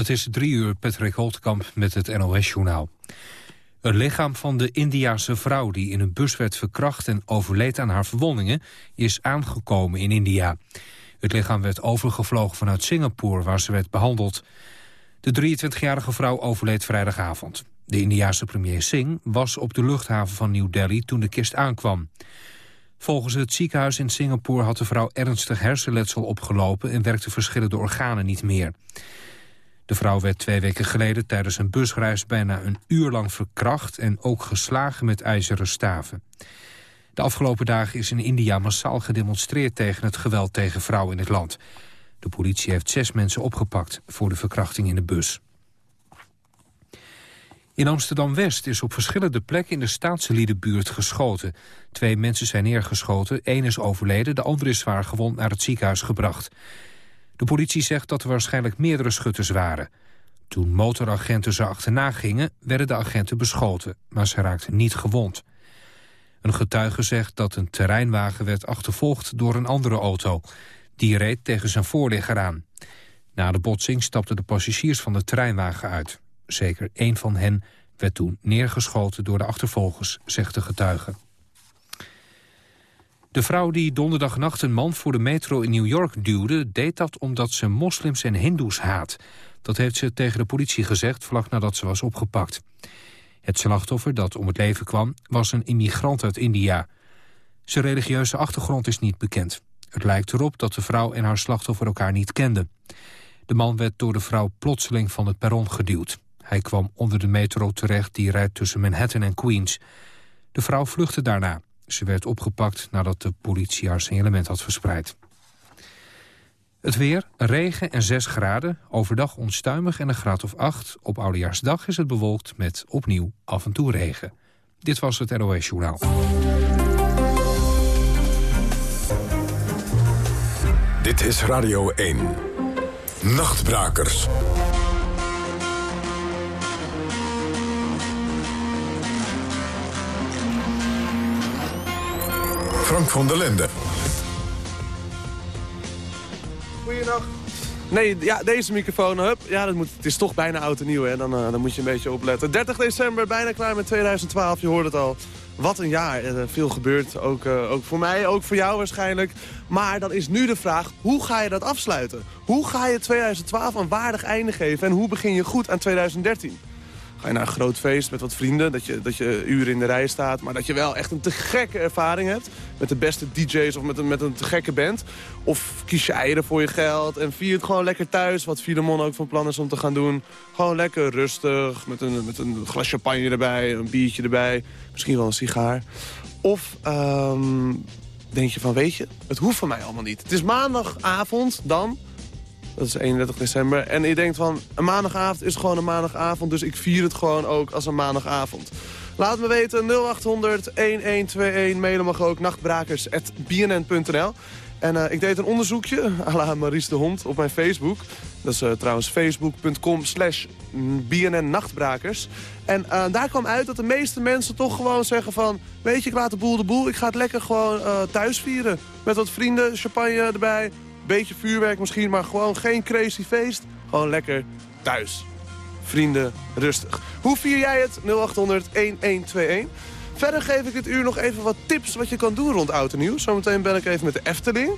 Het is drie uur, Patrick Holtkamp met het NOS-journaal. Het lichaam van de Indiase vrouw die in een bus werd verkracht... en overleed aan haar verwondingen, is aangekomen in India. Het lichaam werd overgevlogen vanuit Singapore, waar ze werd behandeld. De 23-jarige vrouw overleed vrijdagavond. De Indiase premier Singh was op de luchthaven van New Delhi toen de kist aankwam. Volgens het ziekenhuis in Singapore had de vrouw ernstig hersenletsel opgelopen... en werkte verschillende organen niet meer. De vrouw werd twee weken geleden tijdens een busreis bijna een uur lang verkracht... en ook geslagen met ijzeren staven. De afgelopen dagen is in India massaal gedemonstreerd tegen het geweld tegen vrouwen in het land. De politie heeft zes mensen opgepakt voor de verkrachting in de bus. In Amsterdam-West is op verschillende plekken in de Staatseliedenbuurt geschoten. Twee mensen zijn neergeschoten, één is overleden, de andere is zwaar gewond naar het ziekenhuis gebracht. De politie zegt dat er waarschijnlijk meerdere schutters waren. Toen motoragenten ze achterna gingen, werden de agenten beschoten, maar ze raakten niet gewond. Een getuige zegt dat een terreinwagen werd achtervolgd door een andere auto. Die reed tegen zijn voorligger aan. Na de botsing stapten de passagiers van de terreinwagen uit. Zeker één van hen werd toen neergeschoten door de achtervolgers, zegt de getuige. De vrouw die donderdagnacht een man voor de metro in New York duwde... deed dat omdat ze moslims en hindoes haat. Dat heeft ze tegen de politie gezegd vlak nadat ze was opgepakt. Het slachtoffer dat om het leven kwam was een immigrant uit India. Zijn religieuze achtergrond is niet bekend. Het lijkt erop dat de vrouw en haar slachtoffer elkaar niet kenden. De man werd door de vrouw plotseling van het perron geduwd. Hij kwam onder de metro terecht die rijdt tussen Manhattan en Queens. De vrouw vluchtte daarna. Ze werd opgepakt nadat de politie haar signalement had verspreid. Het weer, regen en 6 graden. Overdag onstuimig en een graad of 8. Op Oudejaarsdag is het bewolkt met opnieuw af en toe regen. Dit was het NOS Journaal. Dit is Radio 1. Nachtbrakers. Frank van der Linden. Goeiedag. Nee, ja, deze microfoon, hup, ja, dat moet, het is toch bijna oud en nieuw, hè. Dan, uh, dan moet je een beetje opletten. 30 december, bijna klaar met 2012, je hoort het al. Wat een jaar, er veel gebeurt, ook, uh, ook voor mij, ook voor jou waarschijnlijk. Maar dan is nu de vraag, hoe ga je dat afsluiten? Hoe ga je 2012 een waardig einde geven en hoe begin je goed aan 2013? Ga je naar een groot feest met wat vrienden, dat je, dat je uren in de rij staat... maar dat je wel echt een te gekke ervaring hebt... met de beste DJ's of met een, met een te gekke band. Of kies je eieren voor je geld en vier het gewoon lekker thuis... wat Filemon ook van plan is om te gaan doen. Gewoon lekker rustig, met een, met een glas champagne erbij, een biertje erbij... misschien wel een sigaar. Of um, denk je van, weet je, het hoeft van mij allemaal niet. Het is maandagavond dan... Dat is 31 december. En je denkt van, een maandagavond is gewoon een maandagavond. Dus ik vier het gewoon ook als een maandagavond. Laat me weten, 0800 1121. Mailen mag ook, nachtbrakers.bnn.nl. En uh, ik deed een onderzoekje, à la Maries de Hond, op mijn Facebook. Dat is uh, trouwens facebook.com slash bnn-nachtbrakers. En uh, daar kwam uit dat de meeste mensen toch gewoon zeggen van... weet je, ik laat de boel de boel, ik ga het lekker gewoon thuis vieren. Met wat vrienden, champagne erbij, Beetje vuurwerk misschien, maar gewoon geen crazy feest. Gewoon lekker thuis. Vrienden, rustig. Hoe vier jij het? 0800-1121. Verder geef ik het uur nog even wat tips wat je kan doen rond Oud en Nieuw. Zometeen bel ik even met de Efteling.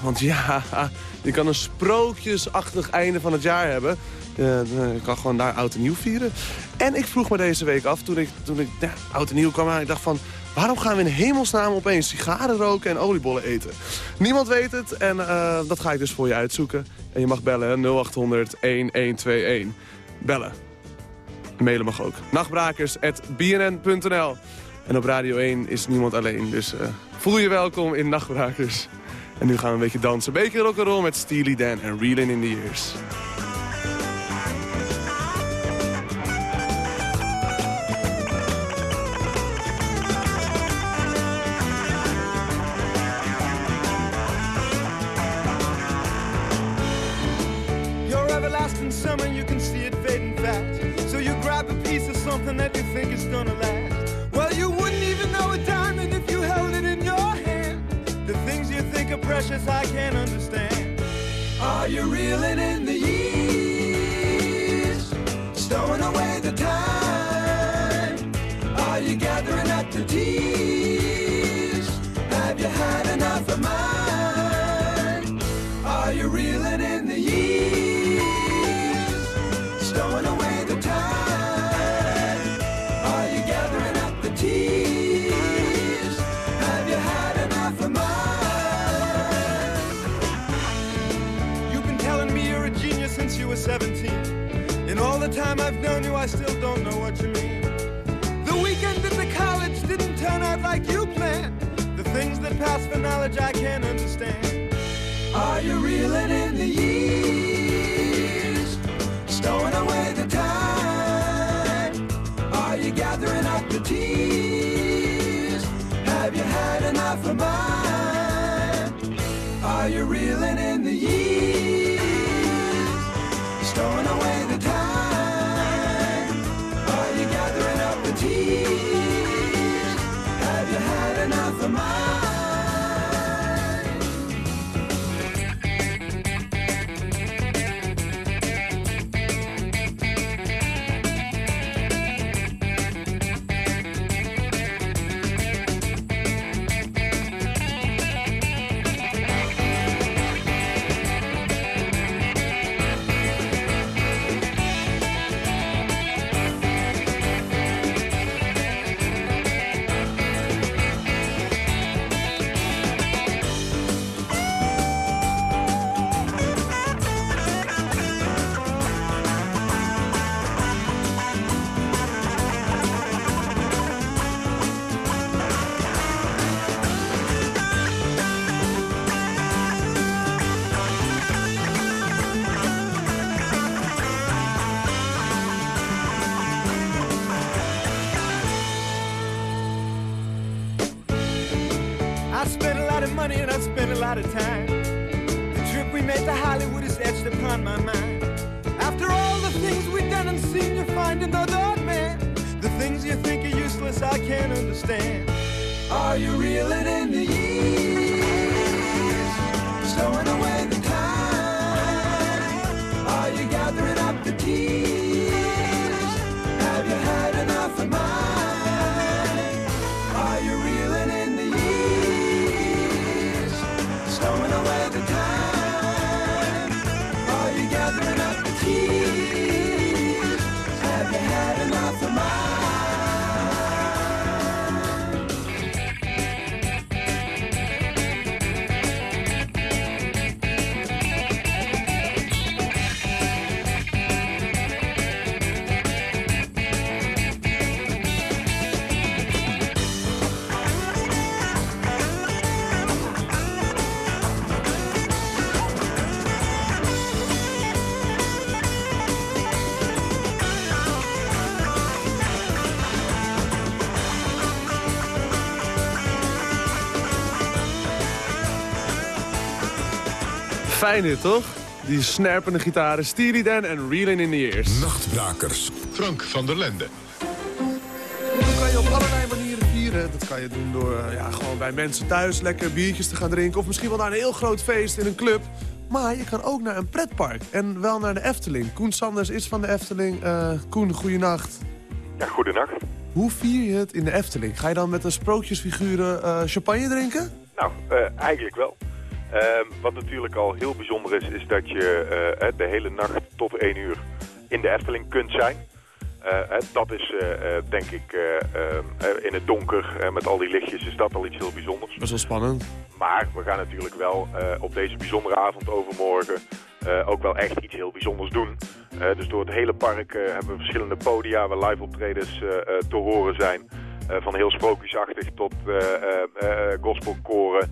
Want ja, je kan een sprookjesachtig einde van het jaar hebben. je kan gewoon daar Oud en Nieuw vieren. En ik vroeg me deze week af, toen ik, toen ik Oud en Nieuw kwam ik dacht van, Waarom gaan we in hemelsnaam opeens sigaren roken en oliebollen eten? Niemand weet het en uh, dat ga ik dus voor je uitzoeken. En je mag bellen 0800 1121. Bellen. Mailen mag ook. Nachtbrakers.bnn.nl En op Radio 1 is niemand alleen, dus uh, voel je welkom in Nachtbrakers. En nu gaan we een beetje dansen. Beetje rock'n'roll met Steely Dan en Reeling in the Years. Pass for knowledge I can't understand. Are you reeling in the years? Stowing away the time? Are you gathering up the tears? Have you had enough of mine? Are you reeling in the Fijn dit, toch? Die snerpende gitaren, Steely Dan en Reeling in the Ears. Nachtbrakers. Frank van der Lende. Dat kan je op allerlei manieren vieren. Dat kan je doen door eh, ja, gewoon bij mensen thuis lekker biertjes te gaan drinken. Of misschien wel naar een heel groot feest in een club. Maar je kan ook naar een pretpark. En wel naar de Efteling. Koen Sanders is van de Efteling. Eh Koen, goeienacht. Ja, goedenacht. Hoe vier je het in de Efteling? Ga je dan met een sprookjesfiguren eh, champagne drinken? Nou, eh, eigenlijk wel. Ehm, wat natuurlijk al heel bijzonder is, is dat je eh, eh, de hele nacht tot 1 uur in de Efteling kunt zijn. Eh, dat is, denk ik, in het donker met al die lichtjes is dat al iets heel bijzonders. Dat is wel spannend. Maar we gaan natuurlijk wel op deze bijzondere avond overmorgen ook wel echt iets heel bijzonders doen. Dus door het hele park hebben we verschillende podia waar live optredens te horen zijn. Van heel sprookjesachtig tot gospelkoren,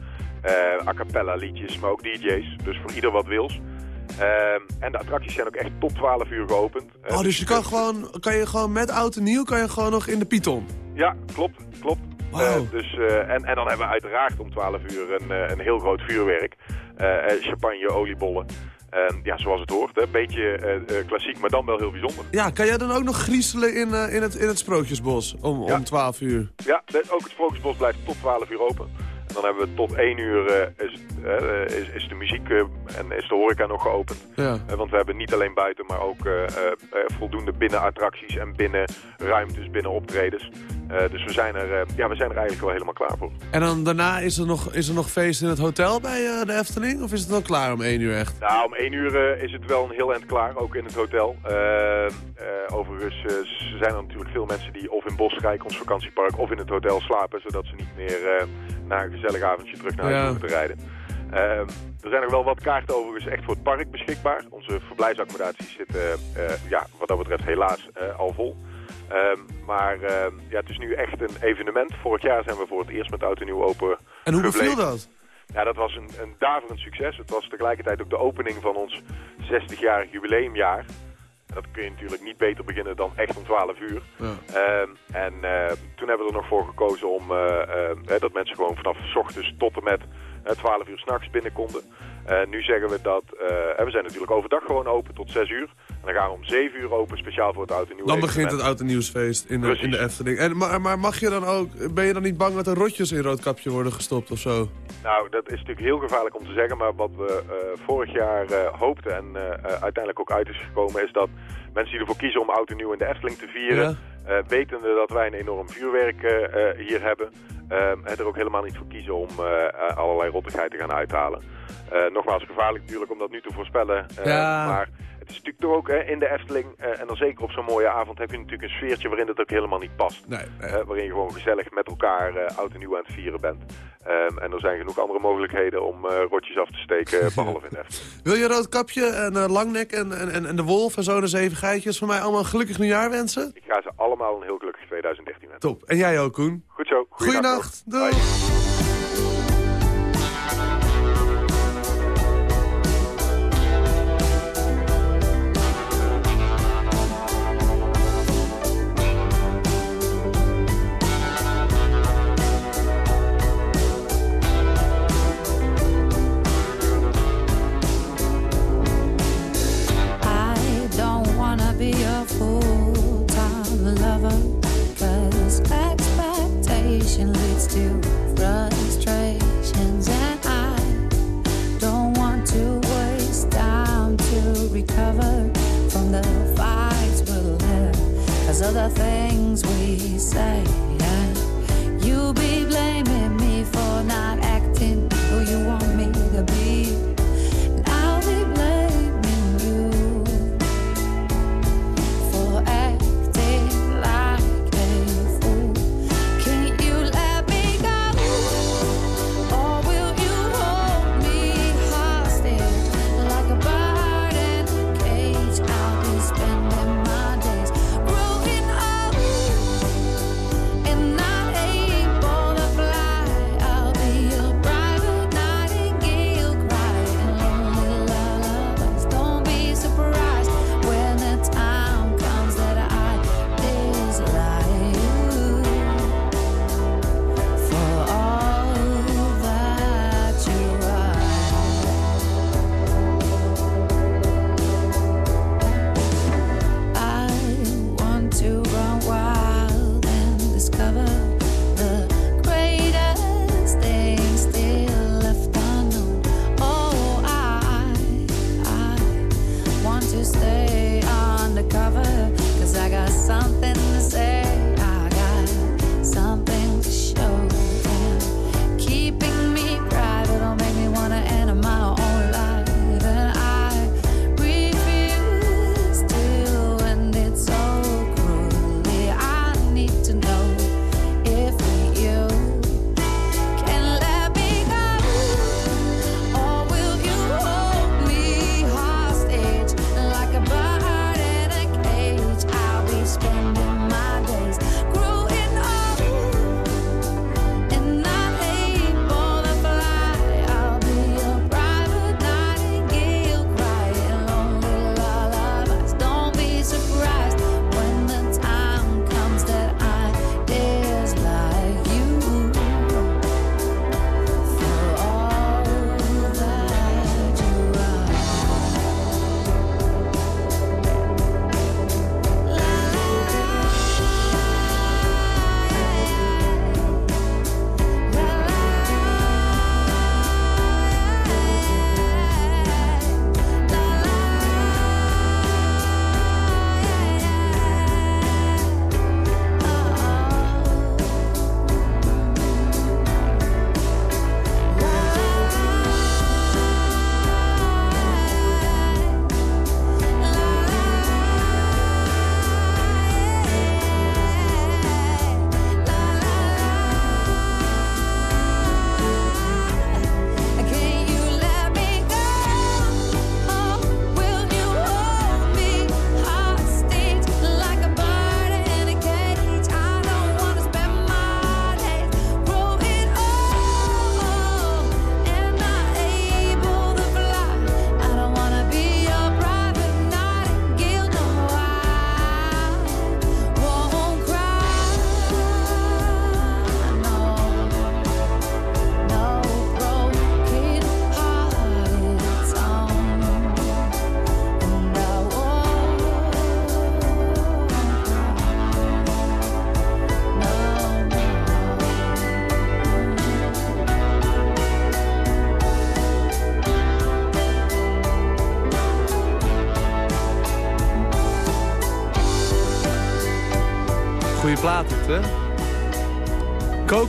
a cappella liedjes, maar ook DJ's. Dus voor ieder wat wils. Ehm, en de attracties zijn ook echt tot 12 uur geopend. Eh, Oh, dus je kan gewoon, kan je gewoon met oud en nieuw kan je gewoon nog in de Python? ja, klopt, klopt. Wauw. Eh, dus, eh, en, en dan hebben we uiteraard om 12 uur een, eh, een heel groot vuurwerk. Eh, eh, champagne, oliebollen. En ja, zoals het hoort. Een beetje eh, eh, klassiek, maar dan wel heel bijzonder. Ja, kan jij dan ook nog griezelen in, eh, in, het, in het Sprookjesbos om, Ja. om 12 uur? Ja, ook het Sprookjesbos blijft tot 12 uur open. Dan hebben we tot 1 uur eh, is, eh, is, is de muziek eh, en is de horeca nog geopend. Ja. Want we hebben niet alleen buiten, maar ook voldoende binnen attracties en binnen ruimtes, binnen optredens. Eh, dus we zijn, er, eh, ja, we zijn er eigenlijk wel helemaal klaar voor. En dan daarna is er nog, is er nog feest in het hotel bij eh, de Efteling? Of is het dan klaar om 1 uur echt? Nou, om 1 uur is het wel een heel eind klaar, ook in het hotel. Eh, eh, overigens zijn er natuurlijk veel mensen die of in Bosrijk, ons vakantiepark, of in het hotel slapen. Zodat ze niet meer na een gezellig avondje terug naar huis Ja. te rijden. Ehm, er zijn nog wel wat kaarten overigens echt voor het park beschikbaar. Onze verblijfsaccommodaties zitten ja, wat dat betreft helaas al vol. Ehm, maar ehm, ja, het is nu echt een evenement. Vorig jaar zijn we voor het eerst met Oud en Nieuw open En hoe gebleven. beviel dat? Ja, dat was een, een daverend succes. Het was tegelijkertijd ook de opening van ons 60-jarig jubileumjaar. Dat kun je natuurlijk niet beter beginnen dan echt om 12 uur. Ja. Ehm, en uh, toen hebben we er nog voor gekozen om uh, uh, dat mensen gewoon vanaf s ochtends tot en met 12 uur s'nachts binnen konden. Nu zeggen we dat, we zijn natuurlijk overdag gewoon open tot 6 uur. En dan gaan we om 7 uur open, speciaal voor het Oud en Nieuw Dan begint het Oud en Nieuwsfeest in de, in de Efteling. En, maar, maar mag je dan ook, ben je dan niet bang dat er rotjes in Roodkapje worden gestopt of zo? Nou, dat is natuurlijk heel gevaarlijk om te zeggen. Maar wat we uh, vorig jaar uh, hoopten en uh, uiteindelijk ook uit is gekomen... is dat mensen die ervoor kiezen om Oud en Nieuw in de Efteling te vieren... Ja. wetende dat wij een enorm vuurwerk hier hebben... er ook helemaal niet voor kiezen om allerlei rottigheid te gaan uithalen. nogmaals, gevaarlijk natuurlijk om dat nu te voorspellen. ja. Maar het is natuurlijk toch ook hè, in de Efteling, uh, en dan zeker op zo'n mooie avond, heb je natuurlijk een sfeertje waarin het ook helemaal niet past. Nee, nee. Uh, waarin je gewoon gezellig met elkaar uh, oud en nieuw aan het vieren bent. Um, en er zijn genoeg andere mogelijkheden om rotjes af te steken, behalve in de Efteling. Wil je Roodkapje en Langnek en, en, en de Wolf en zo de zeven geitjes van mij allemaal een gelukkig nieuwjaar wensen? Ik ga ze allemaal een heel gelukkig 2013 wensen. Top. En jij ook, Koen? Goed zo. Goeienacht. Doei.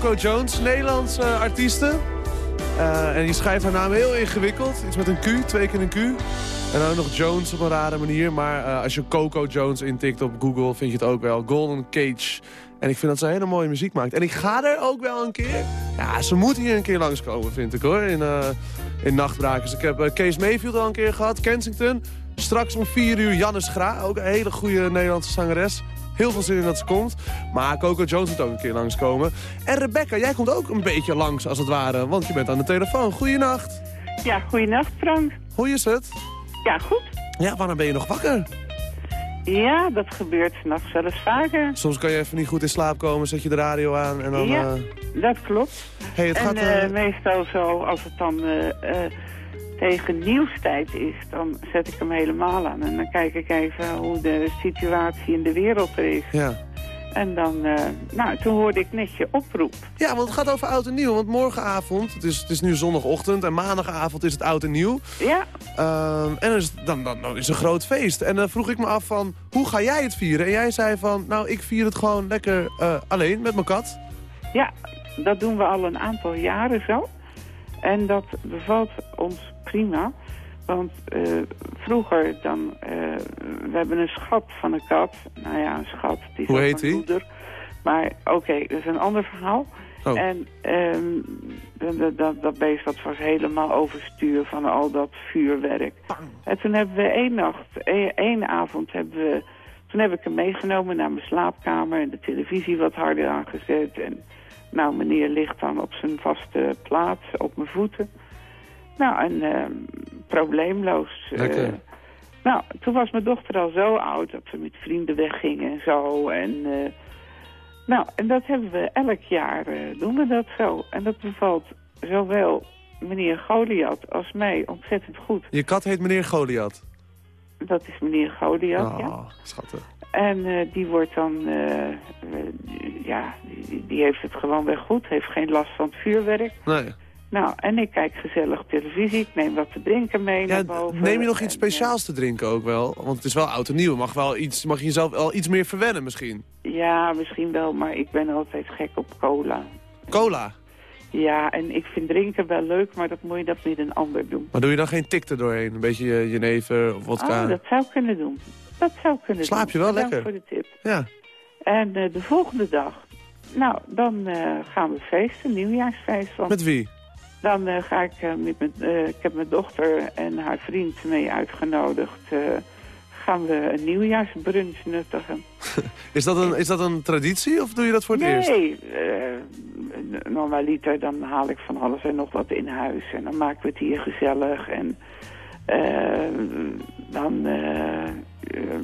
Coco Jones, Nederlandse uh, artieste. Uh, en die schrijft haar naam heel ingewikkeld. Iets met een Q, twee keer een Q. En dan ook nog Jones op een rare manier. Maar uh, als je Coco Jones intikt op Google, vind je het ook wel. Golden Cage. En ik vind dat ze hele mooie muziek maakt. En ik ga er ook wel een keer... Ja, ze moet hier een keer langskomen, vind ik hoor. In, uh, in Nachtbrakers. Ik heb Kees Mayfield al een keer gehad. Kensington. Straks om 4 uur Jannes Gra. Ook een hele goede Nederlandse zangeres. Heel veel zin in dat ze komt. Maar Coco Jones moet ook een keer langskomen. En Rebecca, jij komt ook een beetje langs als het ware. Want je bent aan de telefoon. Goeienacht. Ja, goeienacht Frank. Hoe is het? Ja, goed. Ja, waarom ben je nog wakker? Ja, dat gebeurt s'nachts eens vaker. Soms kan je even niet goed in slaap komen, zet je de radio aan en dan... Ja, uh... dat klopt. Hey, het en gaat, uh, uh... meestal zo, als het dan tegen nieuwstijd is, dan zet ik hem helemaal aan. En dan kijk ik even hoe de situatie in de wereld er is. Ja. En dan, uh, nou, toen hoorde ik net je oproep. Ja, want het gaat over oud en nieuw. Want morgenavond, het is, het is nu zondagochtend en maandagavond is het oud en nieuw. Ja. Uh, en is, dan, dan, dan is een groot feest. En dan vroeg ik me af van, hoe ga jij het vieren? En jij zei van, nou, ik vier het gewoon lekker uh, alleen met mijn kat. Ja, dat doen we al een aantal jaren zo. En dat bevalt ons prima. Want uh, vroeger dan, uh, we hebben een schat van een kat. Nou ja, een schat. Die Hoe heet die? Moeder. Maar oké, okay, dat is een ander verhaal. Oh. En um, dat, dat, dat beest dat was helemaal overstuur van al dat vuurwerk. Bang. En toen hebben we één nacht, één avond hebben we... Toen heb ik hem meegenomen naar mijn slaapkamer en de televisie wat harder aangezet. En nou, meneer ligt dan op zijn vaste plaats, op mijn voeten. Nou, en uh, probleemloos. Uh, nou, toen was mijn dochter al zo oud dat we met vrienden weggingen en zo. En, uh, nou, en dat hebben we elk jaar, eh, doen we dat zo. En dat bevalt zowel meneer Goliath als mij ontzettend goed. Je kat heet meneer Goliath? Dat is meneer Goliath, oh, ja. schattig. En uh, die wordt dan, uh, ja, die, die, heeft het gewoon weer goed. Heeft geen last van het vuurwerk. Nee. Nou, en ik kijk gezellig televisie. Ik neem wat te drinken mee ja, naar boven. Neem je nog iets en, eh, speciaals te drinken ook wel? Want het is wel oud en nieuw. Mag, wel iets, mag je jezelf wel iets meer verwennen misschien? Ja, misschien wel. Maar ik ben altijd gek op cola. Cola? Ja, en ik vind drinken wel leuk, maar dat moet je dat met een ander doen. Maar doe je dan geen tik erdoorheen? Een beetje jenever of vodka? Oh, dat zou kunnen doen. Dat zou kunnen Slaap doen. je wel Bedankt lekker? voor de tip. Ja. En uh, de volgende dag, nou, dan uh, gaan we feesten, nieuwjaarsfeest. Want Met wie? Dan uh, ga ik met mijn, ik heb mijn dochter en haar vriend mee uitgenodigd. Gaan we een nieuwjaarsbrunch nuttigen. is, dat een, is dat een traditie of doe je dat voor het nee, eerst? Nee, normaliter dan haal ik van alles en nog wat in huis. En dan maken we het hier gezellig. En dan,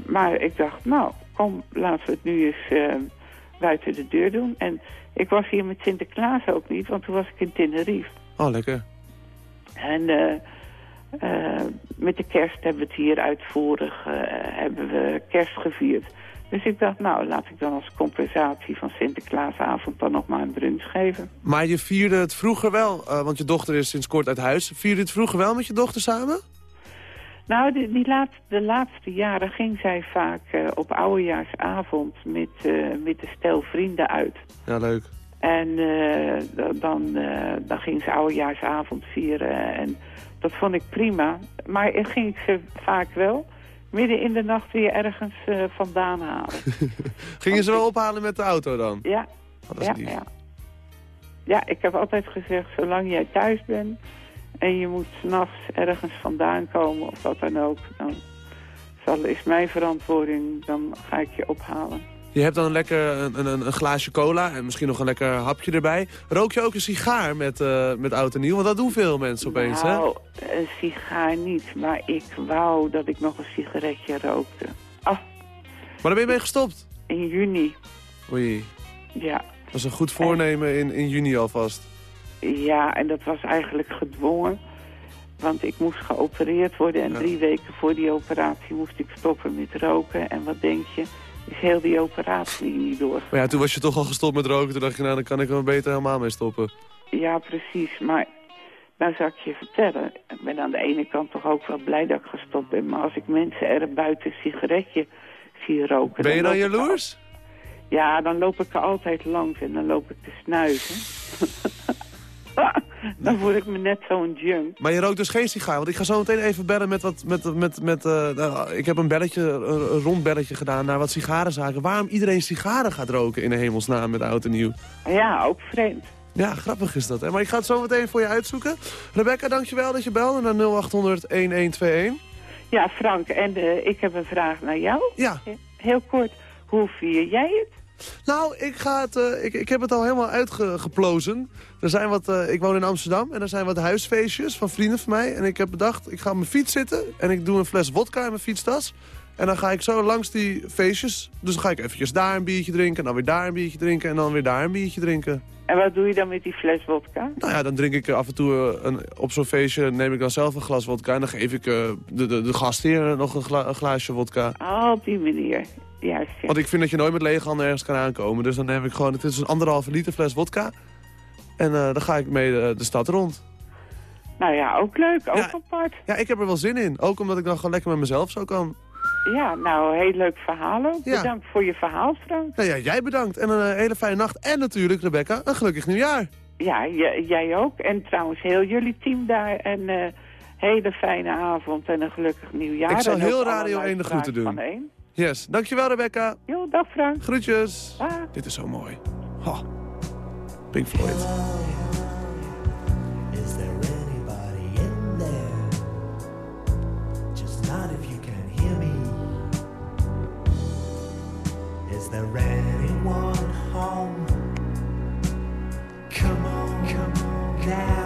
maar ik dacht, nou, kom, laten we het nu eens buiten de deur doen. En ik was hier met Sinterklaas ook niet, want toen was ik in Tenerife. Oh, lekker. En uh, uh, met de kerst hebben we het hier uitvoerig, uh, hebben we kerst gevierd. Dus ik dacht, nou, laat ik dan als compensatie van Sinterklaasavond dan nog maar een brunch geven. Maar je vierde het vroeger wel, want je dochter is sinds kort uit huis. Vierde het vroeger wel met je dochter samen? Nou, die, die laatste, de laatste jaren ging zij vaak op oudejaarsavond met, met de stel vrienden uit. Ja, leuk. En dan, dan ging ze oudejaarsavond vieren en dat vond ik prima. Maar dan ging ik ze vaak wel midden in de nacht weer ergens uh, vandaan halen. Gingen ze wel ophalen met de auto dan? Ja. Oh, ja, ja. ja, ik heb altijd gezegd, zolang jij thuis bent en je moet s'nachts ergens vandaan komen of wat dan ook, dan zal, is mijn verantwoording, dan ga ik je ophalen. Je hebt dan lekker een, een, een, glaasje cola en misschien nog een lekker hapje erbij. Rook je ook een sigaar met, uh, met oud en nieuw? Want dat doen veel mensen opeens, nou, hè? een sigaar niet, maar ik wou dat ik nog een sigaretje rookte. Ah. Maar daar ben je mee gestopt? In juni. Oei. Ja. Dat was een goed voornemen in, in juni alvast. Ja, en dat was eigenlijk gedwongen. Want ik moest geopereerd worden en ja. drie weken voor die operatie moest ik stoppen met roken. En wat denk je? Is heel die operatie niet door. Maar ja, toen was je toch al gestopt met roken. Toen dacht je, nou, dan kan ik er beter helemaal mee stoppen. Ja, precies. Maar nou zou ik je vertellen. Ik ben aan de ene kant toch ook wel blij dat ik gestopt ben. Maar als ik mensen er buiten een sigaretje zie roken... Ben je dan jaloers? Ja, dan loop ik er altijd langs en dan loop ik te snuiven. dan voel ik me net zo'n junk. Maar je rookt dus geen sigaar? Want ik ga zo meteen even bellen met wat... Met, met, met, eh, nou, ik heb een belletje, een, rond belletje gedaan naar wat sigarenzaken. Waarom iedereen sigaren gaat roken in de hemelsnaam met oud en nieuw? Ja, ook vreemd. Ja, grappig is dat. Hè? Maar ik ga het zo meteen voor je uitzoeken. Rebecca, dankjewel dat je belde naar 0800-1121. Ja, Frank, en eh, ik heb een vraag naar jou. Ja, Heel kort, hoe vier jij het? Nou, ik, ga het, eh, ik, ik heb het al helemaal uitgeplozen. Er zijn wat, eh, ik woon in Amsterdam en er zijn wat huisfeestjes van vrienden van mij. En ik heb bedacht, ik ga op mijn fiets zitten en ik doe een fles wodka in mijn fietstas. En dan ga ik zo langs die feestjes. Dus dan ga ik eventjes daar een biertje drinken, en dan weer daar een biertje drinken en dan weer daar een biertje drinken. En wat doe je dan met die fles vodka? Nou ja, dan drink ik eh, af en toe eh, een, op zo'n feestje, neem ik dan zelf een glas wodka. En dan geef ik eh, de, de, de gastheer nog een, gla- een glaasje wodka. Oh, op die manier. Juist, ja. Want ik vind dat je nooit met lege handen ergens kan aankomen. Dus dan neem ik gewoon, het is een anderhalve liter fles wodka. En dan ga ik mee de stad rond. Nou ja, ook leuk, ook Ja. apart. Ja, ik heb er wel zin in. Ook omdat ik dan gewoon lekker met mezelf zo kan. Ja, nou, heel leuk verhaal ook. Ja. Bedankt voor je verhaal, Frank. Nou ja, jij bedankt. En een eh, hele fijne nacht. En natuurlijk, Rebecca, een gelukkig nieuwjaar. Ja, jij ook. En trouwens heel jullie team daar. En eh hele fijne avond en een gelukkig nieuwjaar. Ik zal heel Radio 1 de groeten doen. Yes, dankjewel Rebecca. Jo, dag Frank. Groetjes. Dag. Dit is zo mooi. Ha. Pink Floyd. Is there anyone home? Come on, come on now.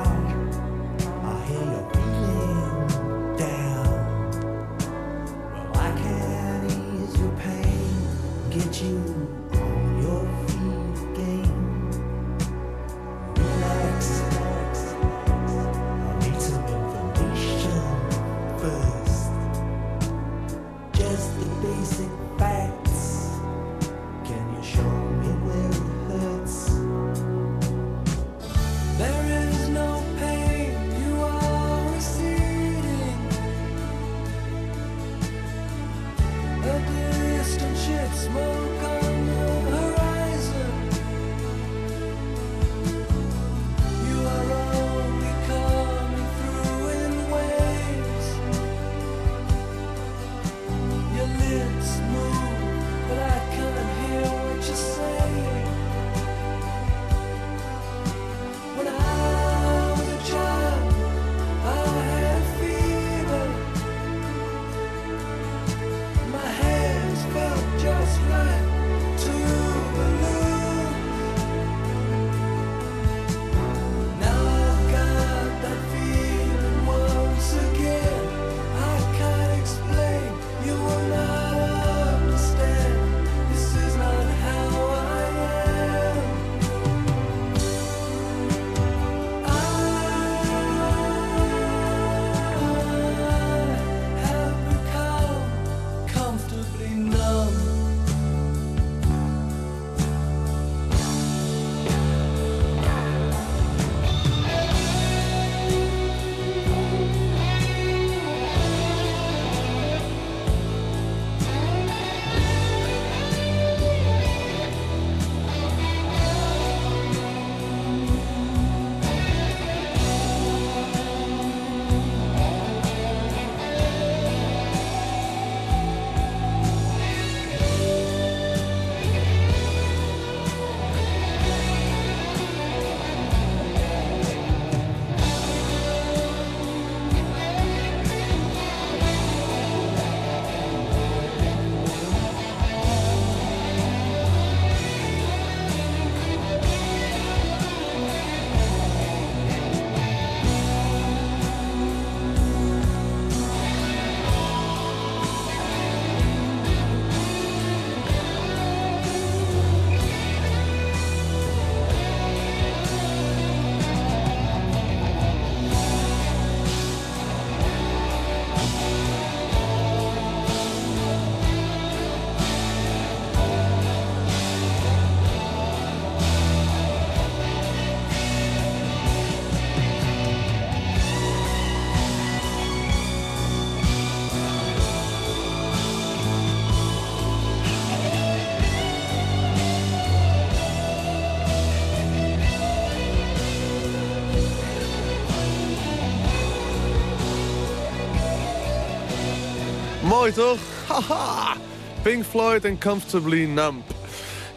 Mooi toch? Haha. Pink Floyd en Comfortably Numb.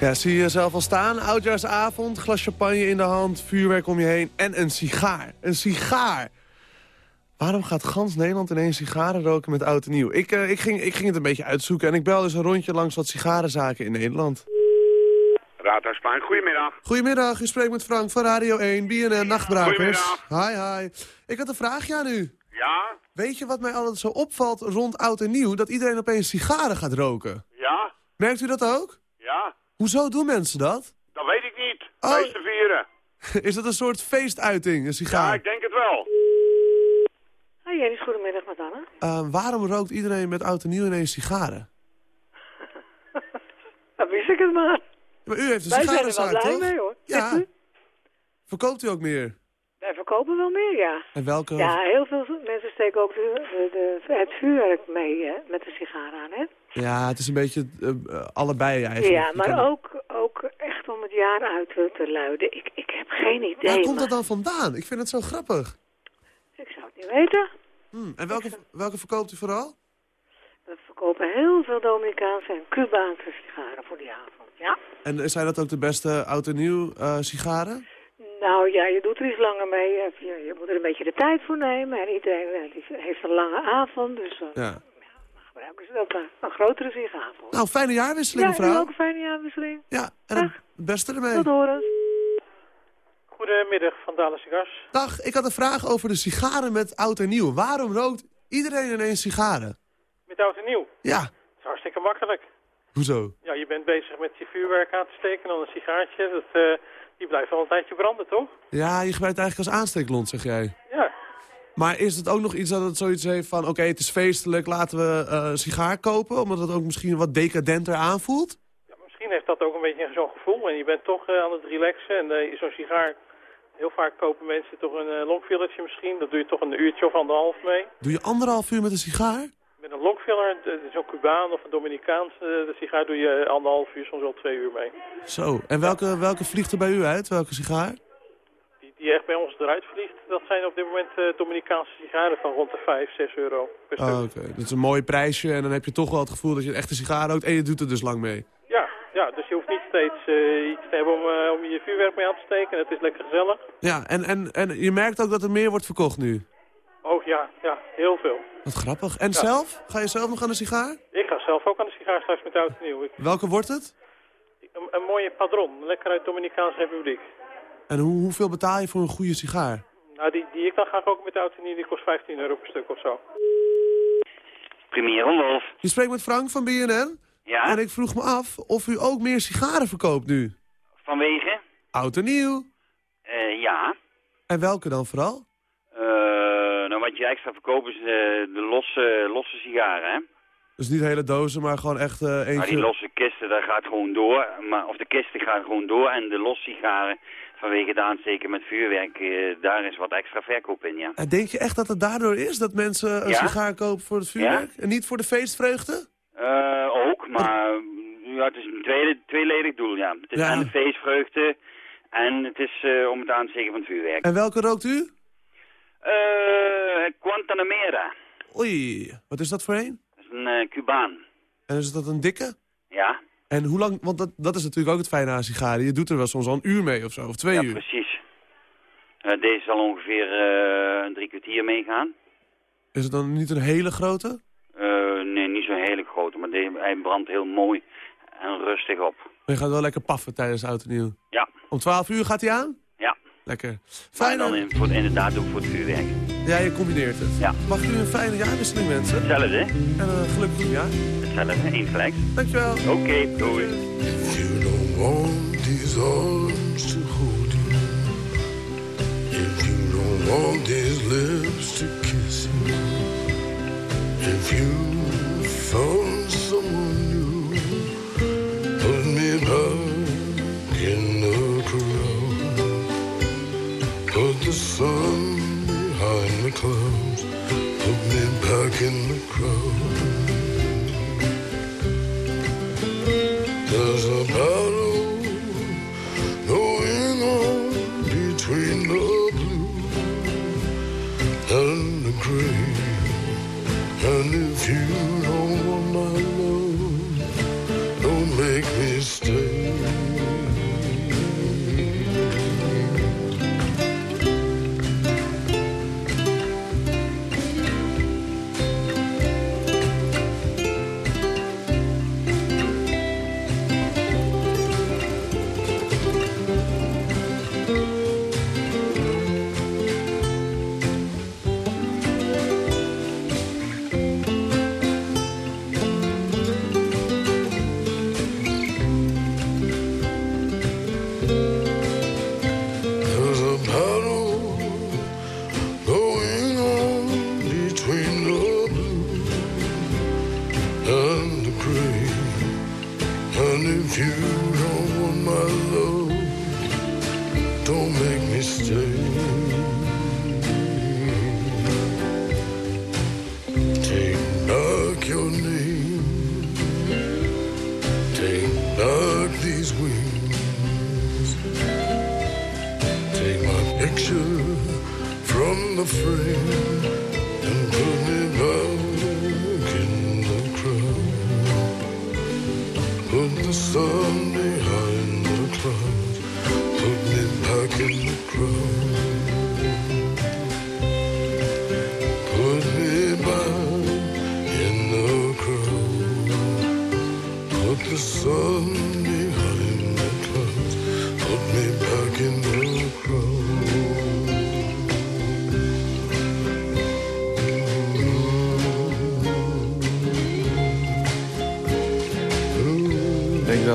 Ja, zie je jezelf al staan. Oudjaarsavond, glas champagne in de hand, vuurwerk om je heen en een sigaar. Een sigaar. Waarom gaat gans Nederland ineens sigaren roken met oud en nieuw? Ik, eh, ik, ging, ik ging het een beetje uitzoeken en ik belde dus een rondje langs wat sigarenzaken in Nederland. Raadhuisplein, goedemiddag. Goedemiddag, u spreekt met Frank van Radio 1, BNN Nachtbrakers. Goedemiddag. Hi, hi. Ik had een vraagje aan u. Ja? Weet je wat mij altijd zo opvalt rond oud en nieuw? Dat iedereen opeens sigaren gaat roken. Ja? Merkt u dat ook? Ja? Hoezo doen mensen dat? Dat weet ik niet. Oh. Vieren. Is dat een soort feestuiting, een Ja, sigaar? ik denk het wel. Hi Jenny, goedemiddag met Anne. Eh, waarom rookt iedereen met oud en nieuw ineens sigaren? Dan wist ik het maar. Maar u heeft een Wij zijn er wel sigarenzaak, blij toch? mee hoor. Ja. Verkoopt u ook meer? Wij verkopen wel meer, ja. En welke? Ja, heel veel mensen steken ook de, de, de- het vuurwerk mee hè, met de sigaar aan, hè? Ja, het is een beetje eh, allebei eigenlijk. Ja, maar kan- ook, ook echt om het jaar uit te luiden. Ik, ik heb geen idee, Waar komt maar dat dan vandaan? Ik vind het zo grappig. ik zou het niet weten. Hm, En welke, welke verkoopt u vooral? We verkopen heel veel Dominicaanse en Cubaanse sigaren voor die avond, ja. En zijn dat ook de beste oud en nieuw eh, sigaren? Nou ja, je doet er iets langer mee. Je, je- moet er een beetje de tijd voor nemen. En iedereen eh, heeft een lange avond, dus eh, Ja. dan gebruiken ze dat maar. Een grotere sigaarvond. Nou, fijne jaarwisseling, ja, mevrouw. ook een fijne jaarwisseling. Ja, en het beste ermee. Tot horen. Goedemiddag, Van Dalen Cigars. Dag, ik had een vraag over de sigaren met oud en nieuw. Waarom rookt iedereen ineens sigaren? Met oud en nieuw. Ja, Dat is hartstikke makkelijk. hoezo? Ja, je bent bezig met je vuurwerk aan te steken, dan een sigaartje. Dat, eh, die blijft wel een tijdje branden, toch? Ja, je gebruikt het eigenlijk als aansteeklont, zeg jij. Ja. Maar is het ook nog iets dat het zoiets heeft van... oké, het is feestelijk, laten we eh, een sigaar kopen... omdat het ook misschien wat decadenter aanvoelt? ja misschien heeft dat ook een beetje zo'n gevoel. En je bent toch eh, aan het relaxen. En eh, zo'n sigaar, heel vaak kopen mensen toch een longfillertje misschien. Dat doe je toch een uurtje of anderhalf mee. Doe je anderhalf uur met een sigaar? Met een longfiller, de- zo'n Cubaan of een Dominicaanse de sigaar, doe je anderhalf uur, soms wel twee uur mee. Zo, en welke, welke vliegt er bij u uit? Welke sigaar? Die, die echt bij ons eruit vliegt, dat zijn op dit moment eh, Dominicaanse sigaren van rond de 5, 6 euro per stuk. Oh, oké. Dat is een mooi prijsje en dan heb je toch wel het gevoel dat je een echte sigaar rookt... en je doet er dus lang mee. Ja, ja, dus je hoeft niet steeds eh, iets te hebben om, eh, om je vuurwerk mee aan te steken. Het is lekker gezellig. Ja, en, en, en je merkt ook dat er meer wordt verkocht nu. Oh ja, ja, heel veel. Wat grappig. En zelf? Ga je zelf nog aan de sigaar? Ik ga zelf ook aan de sigaar straks met oud en nieuw. Ik, Welke wordt het? een, een mooie padron, lekker uit de Dominicaanse Republiek. En hoe, hoeveel betaal je voor een goede sigaar? Nou, die, die ik dan ga roken met oud en nieuw, die kost 15 euro per stuk of zo. Premier Wolf. Je spreekt met Frank van BNN. Ja? En ik vroeg me af of u ook meer sigaren verkoopt nu. Vanwege? Oud en nieuw. Eh, ja. En welke dan vooral? Eh, je extra verkoopt is eh, de losse, losse sigaren, hè? Dus niet hele dozen, maar gewoon echt eh Maar eentje... die losse kisten, dat gaat gewoon door. Maar, of de kisten gaan gewoon door. En de losse sigaren, vanwege het aansteken met vuurwerk, eh, daar is wat extra verkoop in, ja. En denk je echt dat het daardoor is dat mensen een Ja? sigaar kopen voor het vuurwerk? En niet voor de feestvreugde? Eh, ook, maar ja, het is een tweede, tweeledig doel, ja. Het is Ja. en de feestvreugde en het is eh, om het aansteken van het vuurwerk. En welke rookt u? Eh, Guantanamera. Oei, wat is dat voor een? Dat is een eh, Cubaan. En is dat een dikke? Ja, En hoe lang, want dat, dat is natuurlijk ook het fijne aan sigaren. Je doet er wel soms al een uur mee of zo, of twee ja uur. precies. Eh, deze zal ongeveer eh, een drie kwartier meegaan. Is het dan niet een hele grote? Eh, nee, niet zo'n hele grote, maar deze- hij brandt heel mooi en rustig op. Maar je gaat wel lekker paffen tijdens oud en nieuw. Ja, Om 12 uur gaat hij aan? Lekker. Fijn dan in, voor, inderdaad ook voor het vuurwerk. Ja, je combineert het. Ja. Mag ik u een fijne jaarwisseling wensen? Hetzelfde, En een gelukkig nieuwjaar. hetzelfde, één gelijk. Dankjewel. Oké, doei. want these arms to hold you, if you don't want these lips to kiss you, if you found someone sun behind the clouds, put me back in the crowd. There's a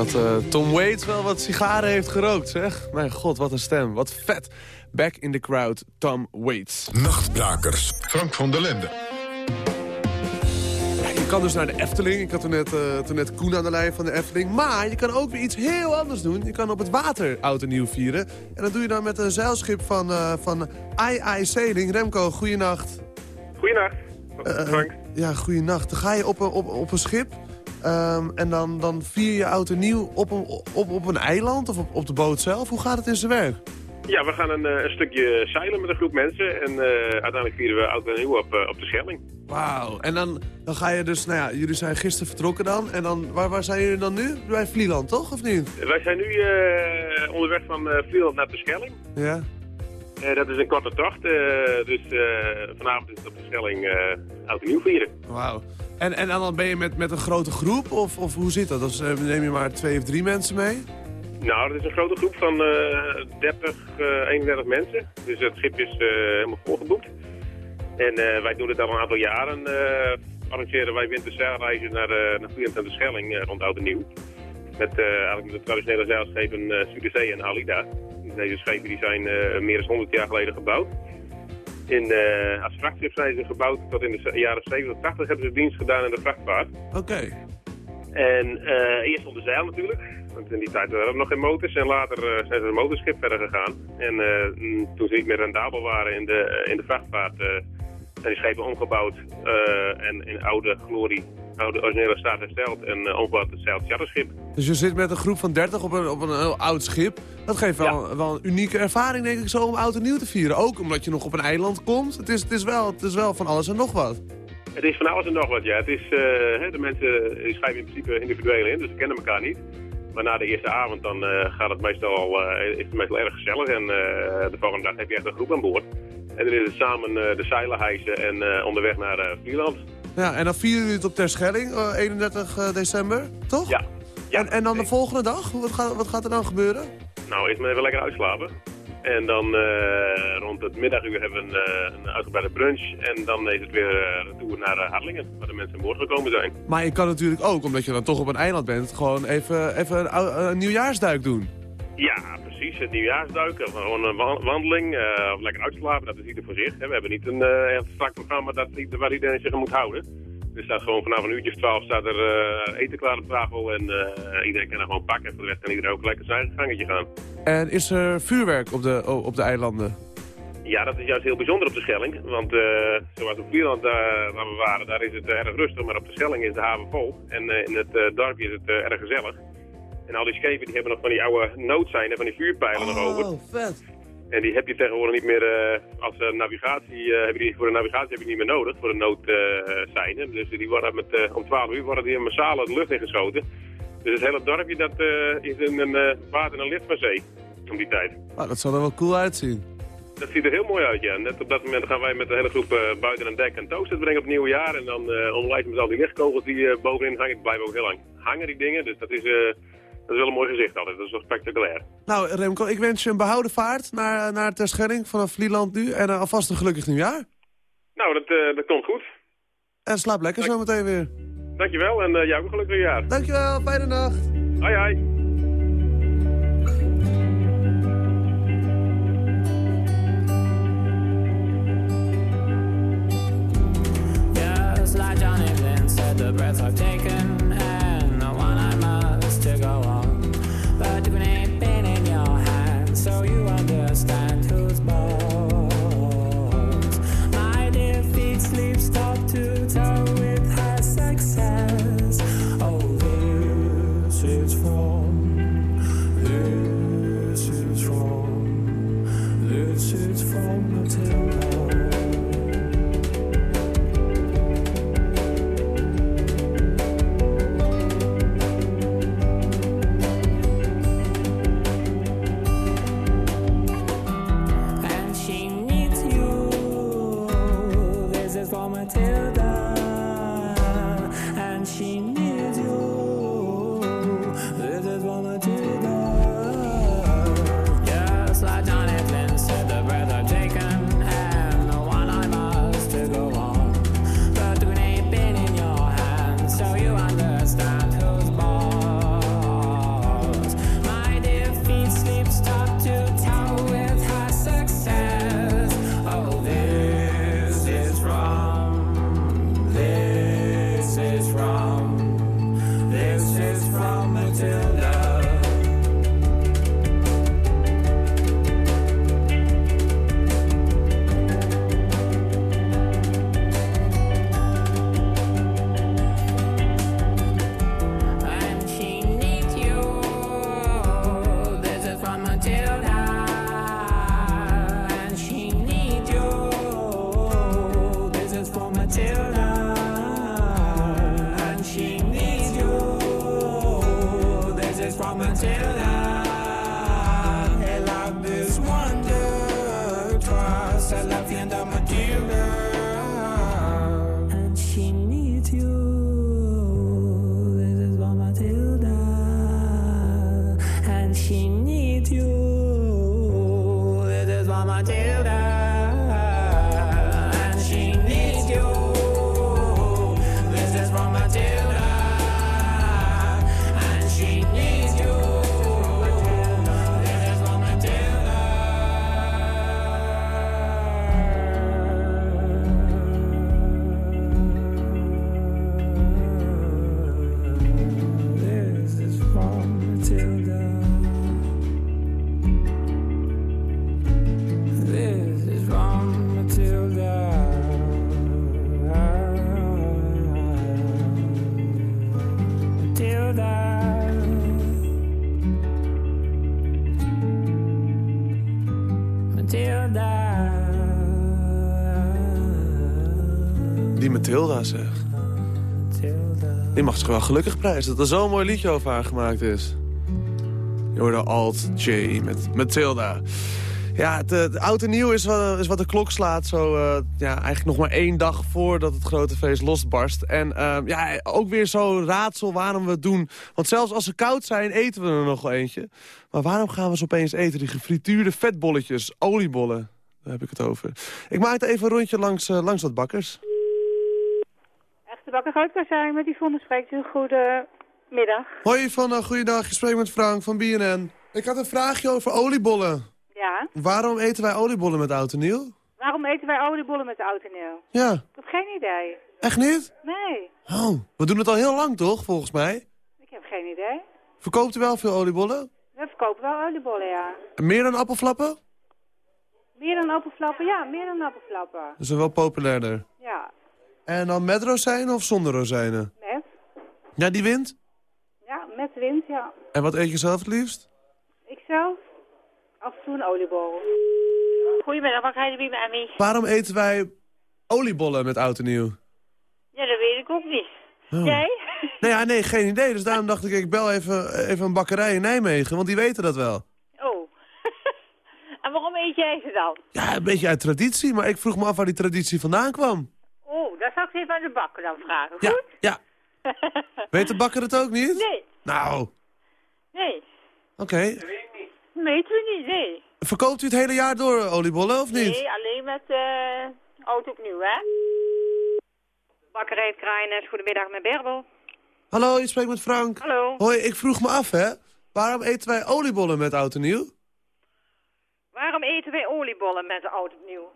dat eh, Tom Waits wel wat sigaren heeft gerookt, zeg. Mijn god, wat een stem. Wat vet. Back in the crowd, Tom Waits. Nachtbrakers. Frank van der Lende. Ja, je kan dus naar de Efteling. Ik had toen net, eh, toen net Koen aan de lijn van de Efteling. Maar je kan ook weer iets heel anders doen. Je kan op het water oud en nieuw vieren. En dat doe je dan met een zeilschip van, eh van II Sailing. Remco, goeienacht. Goeienacht. Frank. ja, goeienacht. Dan ga je op een, op, op een schip. Ehm, en dan, dan vier je oud en nieuw op een, op, op een eiland of op, op de boot zelf. Hoe gaat het in zijn werk? Ja, we gaan een, eh, een stukje zeilen met een groep mensen. En eh, uiteindelijk vieren we oud en nieuw op, eh, op de Schelling. Wauw. En dan, dan ga je dus, nou ja, jullie zijn gisteren vertrokken dan. En dan, waar, waar zijn jullie dan nu? Bij Vlieland, toch? Of niet? Wij zijn nu onderweg van Vlieland naar de Schelling. Ja. Eh, dat is een korte tocht. eh, dus eh, vanavond is het op de Schelling oud en nieuw vieren. Wauw. En, en dan ben je met, met een grote groep? Of, of hoe zit dat? Dus, neem je maar twee of drie mensen mee? Nou, dat is een grote groep van eh 30, eh 31 mensen. Dus het schip is helemaal volgeboekt. En wij doen dit al een aantal jaren. arrangeren wij winterzeilreizen naar, naar en de Schelling rond Oud en Nieuw. Met eigenlijk de traditionele zeilschepen Suderzee en Alida. Deze schepen die zijn eh, meer dan 100 jaar geleden gebouwd. In, eh, als vrachtschip zijn ze gebouwd tot in de jaren 70, 80 hebben ze dienst gedaan in de vrachtvaart. Oké. En eh, eerst onder zeil natuurlijk, want in die tijd waren er nog geen motors. En later zijn ze een motorschip verder gegaan. En mm, toen ze niet meer rendabel waren in de, in de vrachtvaart, zijn die schepen omgebouwd en in oude glorie, oude originele staat hersteld en uh, omgebouwd tot zeild charterschip. Dus je zit met een groep van 30 op een, op een heel oud schip. Dat geeft wel, wel een unieke ervaring, denk ik, zo om oud en nieuw te vieren. Ook omdat je nog op een eiland komt. Het is, het is, wel, het is wel van alles en nog wat. Het is van alles en nog wat, ja. Het is, eh, de mensen schrijven in principe individueel in, dus ze kennen elkaar niet. Maar na de eerste avond dan eh, gaat het meestal, eh, is het meestal erg gezellig en eh, de volgende dag heb je echt een groep aan boord. En dan is het samen eh, de zeilen hijsen en eh, onderweg naar eh Vlieland. Ja, en dan vieren jullie het op Terschelling, eh, 31 december, toch? Ja. en, en dan de volgende dag? Wat gaat, wat gaat er dan gebeuren? Nou, eerst maar even lekker uitslapen. En dan eh, rond het middaguur hebben we een, eh, een uitgebreide brunch. En dan is het weer uh, retour naar uh, Harlingen, waar de mensen aan boord gekomen zijn. Maar je kan natuurlijk ook, omdat je dan toch op een eiland bent, gewoon even, even een nieuwjaarsduik doen. Ja, precies. Het nieuwjaarsduiken. Gewoon een wa- wandeling. eh, of lekker uitslapen. Dat is ieder voor zich. Hè. We hebben niet een eh, echt strak programma dat, waar iedereen zich aan moet houden. Er staat gewoon vanaf een uurtje of twaalf staat er eh, eten klaar op tafel. En iedereen kan er gewoon pakken. Voor de rest kan iedereen ook lekker zijn gangetje gaan. En is er vuurwerk op de, op de eilanden? Ja, dat is juist heel bijzonder op de Schelling. Want zoals op Vlieland eh, waar we waren, daar is het erg rustig. Maar op de Schelling is de haven vol. En in het dorpje is het erg gezellig. En al die schepen die hebben nog van die oude noodzijnen, van die vuurpijlen nog over. Oh, vet. En die heb je tegenwoordig niet meer eh, als eh, navigatie. eh, heb je die, voor de navigatie heb je niet meer nodig, voor de noodzijnen. dus die worden met, om 12 uur worden die massaal de lucht ingeschoten. Dus het hele dorpje dat, is in een water- en licht van zee. Om die tijd. Ah, dat zal er wel cool uitzien. Dat ziet er heel mooi uit, ja. Net op dat moment gaan wij met de hele groep buiten aan dek een toast brengen op het nieuwe jaar. En dan uh, onderwijs met al die lichtkogels die bovenin hangen. Die blijven ook heel lang hangen, die dingen. Dus dat is, dat is wel een mooi gezicht altijd. Dat is wel spectaculair. Nou, Remco, ik wens je een behouden vaart naar, naar Terschelling vanaf Vlieland nu. En uh, alvast een gelukkig nieuwjaar. Nou, dat, uh, dat komt goed. En slaap lekker Dank... zo meteen weer. Dankjewel en uh, jou ook een gelukkig nieuwjaar. Dankjewel, fijne nacht. Hoi, hoi. Just like Johnny Lynn said the breath I've taken gelukkig prijzen dat er zo'n mooi liedje over haar gemaakt is. Je hoorde Alt J met Matilda. Ja, het, eh, het oud en nieuw is wat, is wat de klok slaat. Zo, eh, ja, eigenlijk nog maar één dag voordat het grote feest losbarst. En eh, ja, ook weer zo'n raadsel waarom we het doen. Want zelfs als ze koud zijn, eten we er nog wel eentje. Maar waarom gaan we ze opeens eten? Die gefrituurde vetbolletjes, oliebollen. Daar heb ik het over. Ik maakte even een rondje langs, eh, langs wat bakkers. Echte bakker Grootkozijn met Yvonne spreekt u. Goedemiddag. Hoi Yvonne, goeiedag. Je spreekt met Frank van BNN. Ik had een vraagje over oliebollen. Ja? Waarom eten wij oliebollen met oud en nieuw? Waarom eten wij oliebollen met oud en nieuw? Ja, Ik heb geen idee. echt niet? Nee, Oh, we doen het al heel lang toch, volgens mij? ik heb geen idee. Verkoopt u wel veel oliebollen? We verkopen wel oliebollen, ja. Meer dan appelflappen? Meer dan appelflappen? Ja, meer dan appelflappen. Dat is wel populairder. Ja, En dan met rozijnen of zonder rozijnen? met? Ja, die wint. Ja, met wind, ja. En wat eet je zelf het liefst? Ikzelf? Af en toe een oliebol. Goedemiddag, wat ga je erbij met Emmy? Waarom eten wij oliebollen met oud en nieuw? Ja, dat weet ik ook niet. Oh. Jij? Nee, ja, nee, geen idee. Dus daarom dacht ik, ik bel even, even een bakkerij in Nijmegen, want die weten dat wel. Oh. en waarom eet jij ze dan? Ja, een beetje uit traditie, maar ik vroeg me af waar die traditie vandaan kwam. Dat zal ik even aan de bakker dan vragen. Ja, Goed? ja. Weet de bakker het ook niet? Nee, Nou, nee. oké. Weet u niet, nee. Verkoopt u het hele jaar door oliebollen of niet? Nee, alleen met eh oud opnieuw, hè? Bakkerij Kraaienest, goedemiddag met Berbel. Hallo, je spreekt met Frank. Hallo. Hoi, ik vroeg me af, hè. Waarom eten wij oliebollen met oud en nieuw? Waarom eten wij oliebollen met oud opnieuw?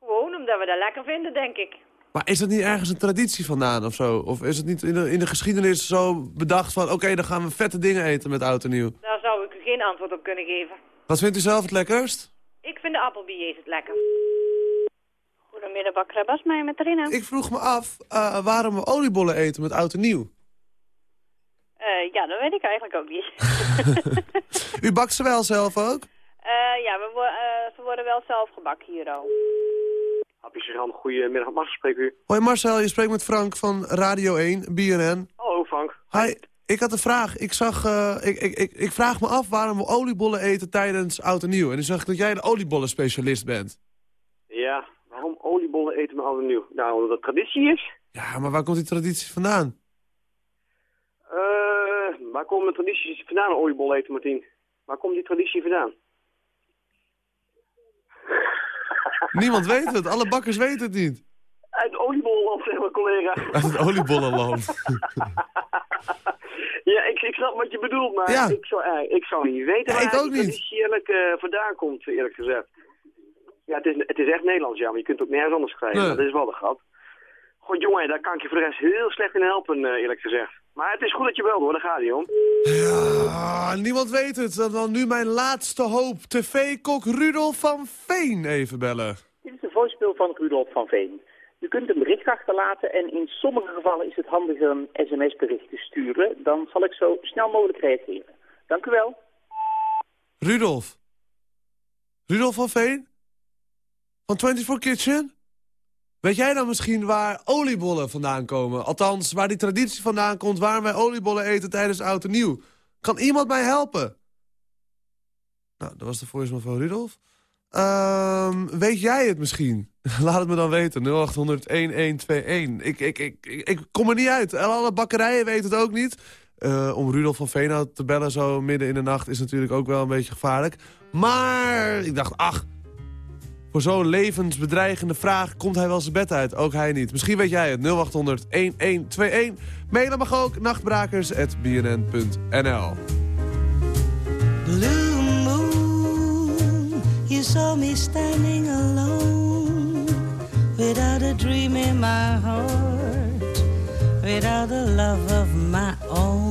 Gewoon omdat we dat lekker vinden, denk ik. Maar is dat niet ergens een traditie vandaan of zo? Of is het niet in de, in de geschiedenis zo bedacht van... oké, dan gaan we vette dingen eten met oud en nieuw? Daar zou ik u geen antwoord op kunnen geven. Wat vindt u zelf het lekkerst? Ik vind de appelbillets het lekker. Goedemiddag, Bakker Basmeijer met Rina. Ik vroeg me af eh, waarom we oliebollen eten met oud en nieuw. Eh, ja, dat weet ik eigenlijk ook niet. U bakt ze wel zelf ook? Eh, ja, we wo- eh, ze worden wel zelf gebakken hier al. Goedemiddag. Mag ik spreken u? Hoi Marcel, je spreekt met Frank van Radio 1, BNN. Hallo Frank. Hi, ik had een vraag. Ik, zag, eh, ik, ik, ik, ik vraag me af waarom we oliebollen eten tijdens oud en nieuw. En nu zag ik dat jij de oliebollen-specialist bent. Ja, waarom oliebollen eten met oud en nieuw? Nou, omdat het traditie is. Ja, maar waar komt die traditie vandaan? Eh, waar komen de tradities vandaan, oliebollen eten, Martien? Waar komt die traditie vandaan? Niemand weet het, alle bakkers weten het niet. Uit oliebollenland, zeg maar, collega. Uit het oliebollenland. ja, ik, ik snap wat je bedoelt, maar Ja. ik, zou, eh, ik zou niet weten Ja, waar ik ook die niet. traditie eerlijk eh, vandaan komt, eerlijk gezegd. Ja, het is, het is echt Nederlands, ja, maar je kunt het ook nergens anders krijgen. Nee. Dat is wel de grap. Goed, jongen, daar kan ik je voor de rest heel slecht in helpen, eh, eerlijk gezegd. Maar het is goed dat je belt, hoor, daar gaat hij om. Ja, niemand weet het. Dan, dan nu mijn laatste hoop. TV-kok Rudolf van Veen even bellen. Dit is de voicemail van Rudolf van Veen. U kunt een bericht achterlaten en in sommige gevallen is het handig een sms-bericht te sturen. Dan zal ik zo snel mogelijk reageren. Dank u wel. Rudolf. Rudolf van Veen? Van 24 Kitchen? Weet jij dan misschien waar oliebollen vandaan komen? Althans, waar die traditie vandaan komt... waar wij oliebollen eten tijdens Oud en Nieuw. Kan iemand mij helpen? Nou, dat was de voicemail van Rudolf. Ehm, weet jij het misschien? Laat het me dan weten. 0800-1121. Ik, ik, ik, ik, kom er niet uit. Alle bakkerijen weten het ook niet. Eh, om Rudolf van Veenhout te bellen zo midden in de nacht... is natuurlijk ook wel een beetje gevaarlijk. Maar ik dacht, ach... Voor zo'n levensbedreigende vraag komt hij wel zijn bed uit. Ook hij niet. Misschien weet jij het. 0800-1121. Mailen mag ook. Nachtbrakers.bnn.nl Blue moon, you saw me standing alone without a dream in my heart, without a love of my own.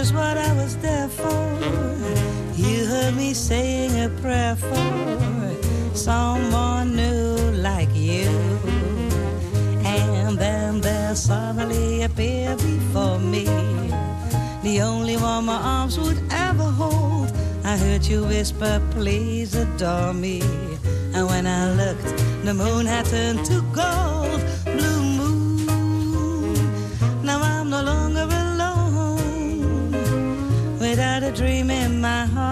Just what I was there for. You heard me saying a prayer for someone new like you. And then there suddenly appeared before me the only one my arms would ever hold. I heard you whisper, please adore me. And when I looked, the moon had turned to gold. Without a dream in my heart,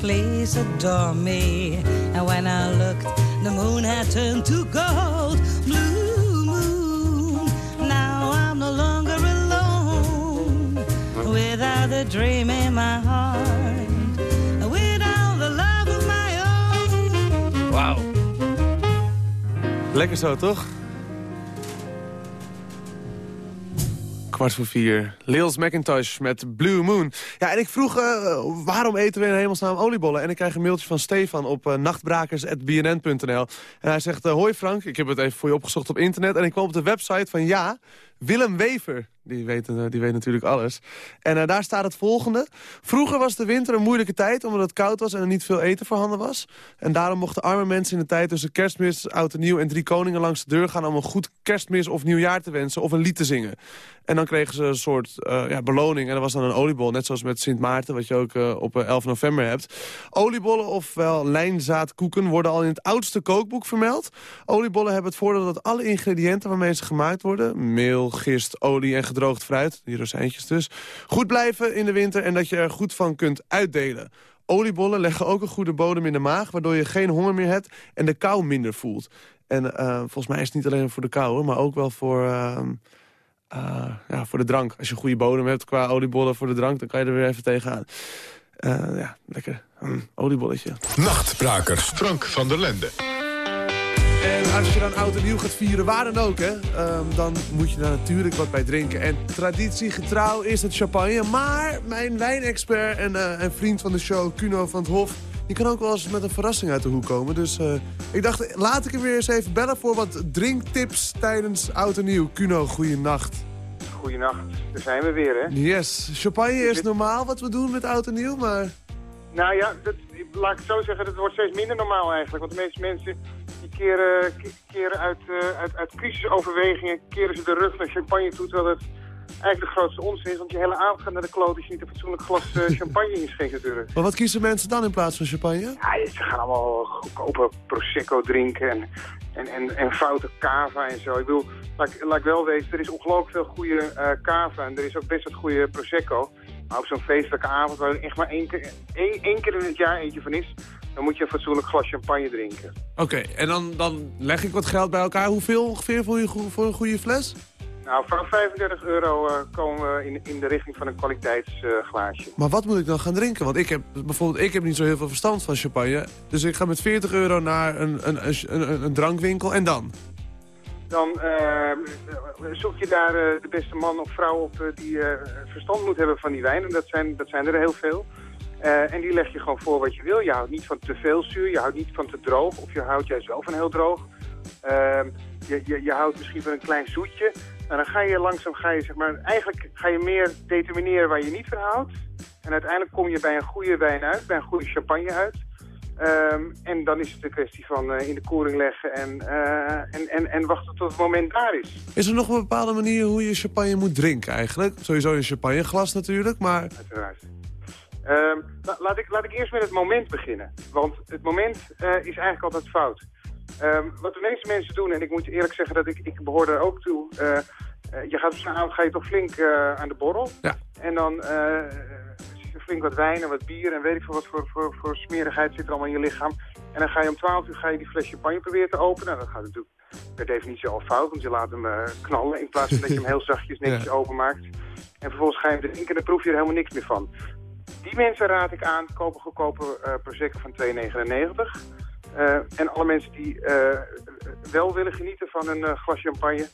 please adore me. And when I looked, the moon had turned to gold. Blue moon, now I'm no longer alone. Without a dream in my heart, without the love of my own. Lekker zo, toch? Kwart voor vier. Lils McIntosh met Blue Moon. Ja, en ik vroeg, eh, waarom eten we in hemelsnaam oliebollen? En ik krijg een mailtje van Stefan op eh, nachtbrakers.bnn.nl. En hij zegt, eh, hoi Frank, ik heb het even voor je opgezocht op internet... en ik kwam op de website van ja, Willem Wever. Die weet, eh, die weet natuurlijk alles. En eh, daar staat het volgende. Vroeger was de winter een moeilijke tijd omdat het koud was en er niet veel eten voorhanden was. En daarom mochten arme mensen in de tijd tussen kerstmis, oud en nieuw en drie koningen langs de deur gaan om een goed kerstmis of nieuwjaar te wensen of een lied te zingen. En dan kregen ze een soort eh, ja, beloning en dat was dan een oliebol. Net zoals met Sint Maarten, wat je ook op eh, 11 november hebt. Oliebollen, ofwel lijnzaadkoeken, worden al in het oudste kookboek vermeld. Oliebollen hebben het voordeel dat alle ingrediënten waarmee ze gemaakt worden... meel, gist, olie en gedroogd fruit, die rozijntjes dus... goed blijven in de winter en dat je er goed van kunt uitdelen. Oliebollen leggen ook een goede bodem in de maag... waardoor je geen honger meer hebt en de kou minder voelt. En eh, volgens mij is het niet alleen voor de kou, maar ook wel voor... ehm, eh, ja, voor de drank. Als je een goede bodem hebt qua oliebollen voor de drank... dan kan je er weer even tegenaan. Eh, ja, lekker. Mm, oliebolletje. Nachtbrakers. Frank van der Lende. En als je dan oud en nieuw gaat vieren, waar dan ook, hè, ehm, dan moet je daar natuurlijk wat bij drinken. En traditiegetrouw is het champagne. Maar mijn wijnexpert en, eh, en vriend van de show, Cuno van het Hof... die kan ook wel eens met een verrassing uit de hoek komen. Dus eh, ik dacht, laat ik hem weer eens even bellen voor wat drinktips tijdens oud en nieuw. Cuno, goeienacht. Goedenacht, daar zijn we weer, hè? Yes, champagne is normaal wat we doen met oud en nieuw, maar... Nou ja, dat, laat ik het zo zeggen, het wordt steeds minder normaal eigenlijk. Want de meeste mensen keren, ke- keren uit, eh, uit, uit crisisoverwegingen, keren ze de rug naar champagne toe, terwijl het eigenlijk de grootste onzin is. Want je hele avond gaat naar de kloot als je niet een fatsoenlijk glas eh, champagne inschenkt natuurlijk. Maar wat kiezen mensen dan in plaats van champagne? Ja, ze gaan allemaal goedkope Prosecco drinken en, en, en, en foute cava en zo. Ik bedoel, laat, ik- laat ik wel weten, er is ongelooflijk veel goede eh cava en er is ook best wat goede Prosecco. Maar op zo'n feestelijke avond waar er echt maar één keer, één, één keer in het jaar eentje van is, dan moet je een fatsoenlijk glas champagne drinken. Oké, en dan, dan leg ik wat geld bij elkaar. Hoeveel ongeveer voor, je, voor een goede fles? Nou, vanaf 35 euro eh, komen we in, in de richting van een kwaliteitsglaasje. Maar wat moet ik dan gaan drinken? Want ik heb bijvoorbeeld ik heb niet zo heel veel verstand van champagne. Dus ik ga met 40 euro naar een, een, een, een, drankwinkel en dan? dan eh, zoek je daar eh, de beste man of vrouw op die verstand moet hebben van die wijn. En dat zijn, dat zijn er heel veel. Eh, en die leg je gewoon voor wat je wil. Je houdt niet van te veel zuur, je houdt niet van te droog. Of je houdt juist wel van heel droog. Ehm, je, je, je houdt misschien van een klein zoetje. En dan ga je langzaam, ga je, zeg maar, eigenlijk ga je meer determineren waar je niet van houdt. En uiteindelijk kom je bij een goede wijn uit, bij een goede champagne uit. Ehm, en dan is het een kwestie van eh, in de koering leggen en, eh, en, en, en wachten tot het moment daar is. Is er nog een bepaalde manier hoe je champagne moet drinken eigenlijk? Sowieso een champagneglas natuurlijk, maar... Uiteraard. Ehm, la- laat, ik, laat ik eerst met het moment beginnen. Want het moment eh, is eigenlijk altijd fout. Ehm, wat de meeste mensen doen, en ik moet eerlijk zeggen dat ik, ik behoor daar ook toe... eh, je gaat op avond ga je toch flink aan de borrel. Ja. En dan zit flink wat wijn en wat bier en weet ik veel wat voor, voor, voor smerigheid zit er allemaal in je lichaam. En dan ga je om 12 uur ga je die fles champagne proberen te openen. Dat gaat natuurlijk per definitie al fout, want je laat hem knallen in plaats van dat je hem heel zachtjes netjes openmaakt. En vervolgens ga je hem drinken en dan proef je er helemaal niks meer van. Die mensen raad ik aan, koop een goedkope eh Prosecco van 2,99. Eh, en alle mensen die eh, wel willen genieten van een glas champagne...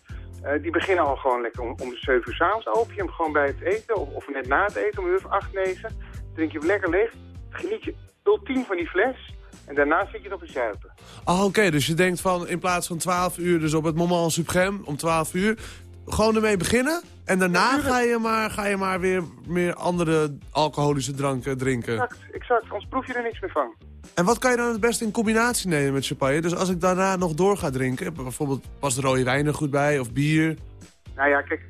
die beginnen al gewoon lekker om, om 7 uur s'avonds. Open je hem gewoon bij het eten of, of net na het eten om uur of 8, 9. Drink je hem lekker leeg. Geniet je ultiem van die fles. En daarna zit je nog een zuipen. Oh, oké, dus je denkt van in plaats van 12 uur, dus op het moment suprême om 12 uur... gewoon ermee beginnen en daarna ga je, maar, ga je maar weer meer andere alcoholische dranken drinken. Exact, exact. Anders proef je er niks meer van. En wat kan je dan het beste in combinatie nemen met champagne? Dus als ik daarna nog door ga drinken, bijvoorbeeld past rode wijn er goed bij of bier... Nou ja, kijk,